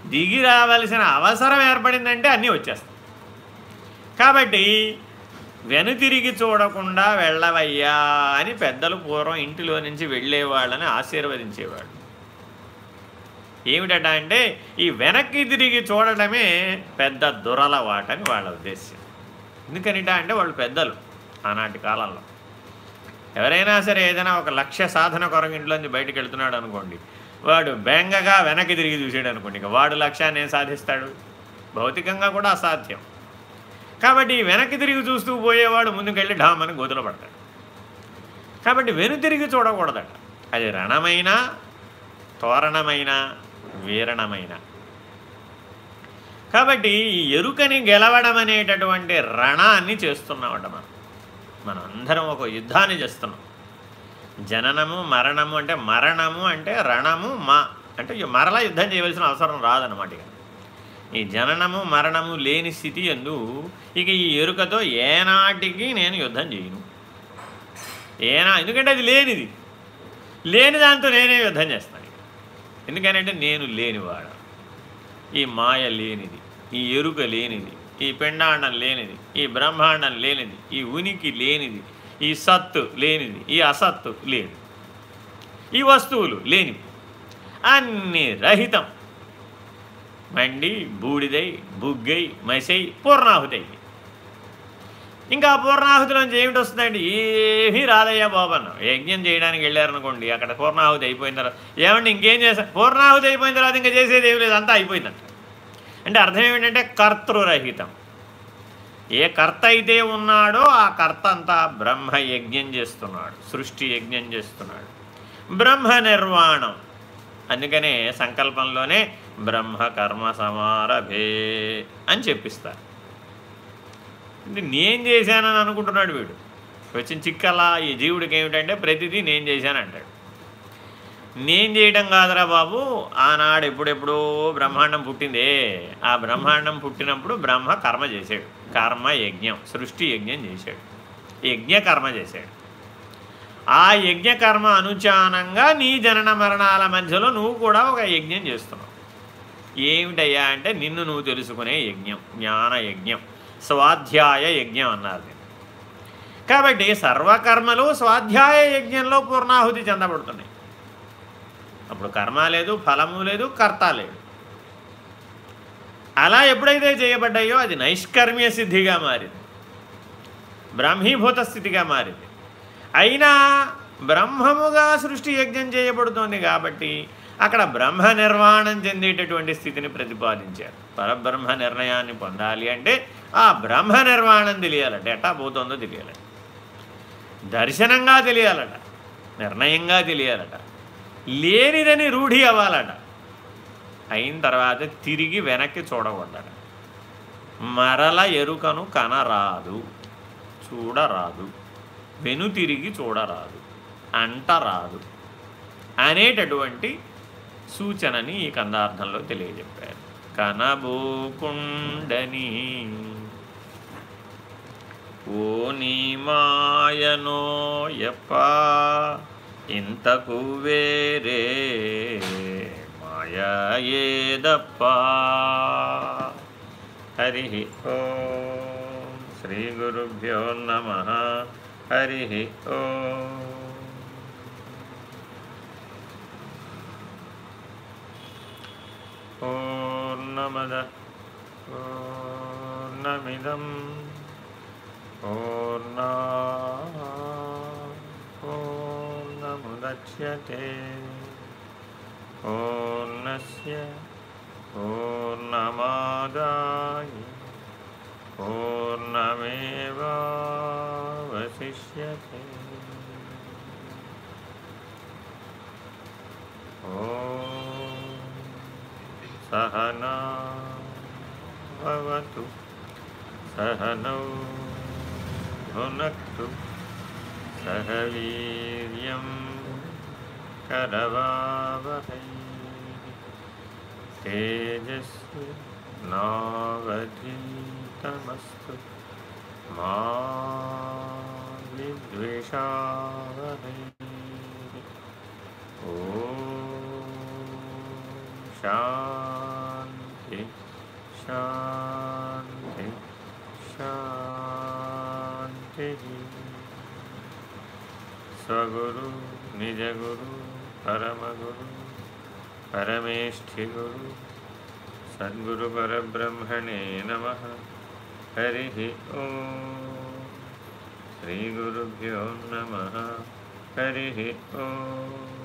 దిగి రావలసిన అవసరం ఏర్పడిందంటే అన్నీ వచ్చేస్తాయి. కాబట్టి వెనుతిరిగి చూడకుండా వెళ్ళవయ్యా అని పెద్దలు పూర్వం ఇంటిలో నుంచి వెళ్ళేవాళ్ళని ఆశీర్వదించేవాడు ఏమిటట అంటే ఈ వెనక్కి తిరిగి చూడటమే పెద్ద దురలవాటని వాళ్ళ ఉద్దేశ్యం. ఎందుకనిట అంటే వాళ్ళు పెద్దలు ఆనాటి కాలంలో. ఎవరైనా సరే ఏదైనా ఒక లక్ష్య సాధన కొరకు ఇంట్లోంచి బయటకు వెళ్తున్నాడు అనుకోండి వాడు బెంగగా వెనక్కి తిరిగి చూసాడు అనుకోండి ఇక వాడు లక్ష్యాన్ని ఏం సాధిస్తాడు? భౌతికంగా కూడా అసాధ్యం. కాబట్టి వెనక్కి తిరిగి చూస్తూ పోయేవాడు ముందుకెళ్ళి ఢామని గోతులు పడతాడు. కాబట్టి వెను తిరిగి చూడకూడదట. అది రణమైన తోరణమైన వీరణమైన. కాబట్టి ఈ ఎరుకని గెలవడం అనేటటువంటి రణాన్ని చేస్తున్నామట మనం. మనం అందరం ఒక యుద్ధాన్ని చేస్తున్నాం. జననము మరణము అంటే మరణము అంటే రణము మా అంటే మరలా యుద్ధం చేయవలసిన అవసరం రాదనమాట ఇక. ఈ జననము మరణము లేని స్థితి ఎందు ఇక ఈ ఎరుకతో ఏనాటికి నేను యుద్ధం చేయను. ఏనా ఎందుకంటే అది లేనిది. లేని దాంతో నేనే యుద్ధం చేస్తాను. ఎందుకనంటే నేను లేనివాడ. ఈ మాయ లేనిది ఈ ఎరుక లేనిది ఈ పిండాండం లేనిది ఈ బ్రహ్మాండం లేనిది ఈ ఉనికి లేనిది ఈ సత్తు లేనిది ఈ అసత్తు లేదు. ఈ వస్తువులు లేనివి. అన్ని రహితం. మండి బూడిదై బుగ్గై మసై పూర్ణాహుతై. ఇంకా పూర్ణాహుతిలోంచి ఏమిటి వస్తుందండి? ఏమీ రాదయ్యా బాబన్న. యజ్ఞం చేయడానికి వెళ్ళారనుకోండి అక్కడ పూర్ణాహుతి అయిపోయిన తర్వాత ఏమండి ఇంకేం చేస్తారు పూర్ణాహుతి అయిపోయిన తర్వాత ఇంకా చేసేది ఏమి లేదు అంతా అయిపోయిందంట. అంటే అర్థం ఏమిటంటే కర్తృరహితం. ఏ కర్త అయితే ఉన్నాడో ఆ కర్త అంతా బ్రహ్మ యజ్ఞం చేస్తున్నాడు సృష్టి యజ్ఞం చేస్తున్నాడు. బ్రహ్మ నిర్వాణం. అందుకనే సంకల్పంలోనే బ్రహ్మ కర్మ సమారభే అని చెప్పిస్తారు. అంటే నేను చేశానని అనుకుంటున్నాడు వీడు. వచ్చిన చిక్కలా ఈ జీవుడికి ఏమిటంటే ప్రతిదీ నేను చేశానంటాడు నేను చేయడం కాదురా బాబు ఆనాడు ఎప్పుడెప్పుడో బ్రహ్మాండం పుట్టిందే. ఆ బ్రహ్మాండం పుట్టినప్పుడు బ్రహ్మ కర్మ చేశాడు. కర్మ యజ్ఞం సృష్టి యజ్ఞం చేశాడు. యజ్ఞ కర్మ చేశాడు. ఆ యజ్ఞకర్మ అనుచానంగా నీ జనన మరణాల మధ్యలో నువ్వు కూడా ఒక యజ్ఞం చేస్తున్నావు. ఏమిటయ్యా అంటే నిన్ను నువ్వు తెలుసుకునే యజ్ఞం జ్ఞాన యజ్ఞం స్వాధ్యాయ యజ్ఞం అన్నారు కాబట్టి సర్వకర్మలు స్వాధ్యాయ యజ్ఞంలో పూర్ణాహుతి చెందబడుతున్నాయి. అప్పుడు కర్మ లేదు ఫలము లేదు కర్త లేదు అలా ఎప్పుడైతే చేయబడ్డాయో అది నైష్కర్మ్య సిద్ధిగా మారింది. బ్రహ్మీభూత స్థితిగా మారింది. అయినా బ్రహ్మముగా సృష్టి యజ్ఞం చేయబడుతోంది కాబట్టి అక్కడ బ్రహ్మ నిర్వాణం చెందేటటువంటి స్థితిని ప్రతిపాదించారు. పరబ్రహ్మ నిర్ణయాన్ని పొందాలి అంటే ఆ బ్రహ్మ నిర్వాణం తెలియాలట. ఎట్టా పోతుందో తెలియాలట. దర్శనంగా తెలియాలట. నిర్ణయంగా తెలియాలట. లేనిదని రూఢి అవ్వాలట. అయిన తర్వాత తిరిగి వెనక్కి చూడకూడదట. మరల ఎరుకను కనరాదు. చూడరాదు. వెనుతిరిగి చూడరాదు అంటరాదు అనేటటువంటి సూచనని ఈ కందార్థంలో తెలియజెప్పారు. కనబోకుండని ఓ నీ మాయనో ఎప్ప ఇంతకు వేరే మాయ ఏదప్ప హరి ఓ శ్రీ గురుభ్యో నమ. हरिः ओ नमद ओर्णमिदम् ओर्णा ओर्णमुदच्यते ओर्णस्य ओर्णमादाय पूर्णमेवावशिष्यते। सहना भवतु सहनौ भुनक्तु सह वीर्यं करवावहै। तेजस्वी नावधीतमस्तु मा विद्वेषावहै ॐ शान्ति शान्ति शान्तिः। स्वगुरु निजगुरु परमगुरु परमेष्ठिगुरु सद्गुरुपरब्रह्मणे नमः। हरिः ॐ श्रीगुरुभ्यो नमः हरिः ॐ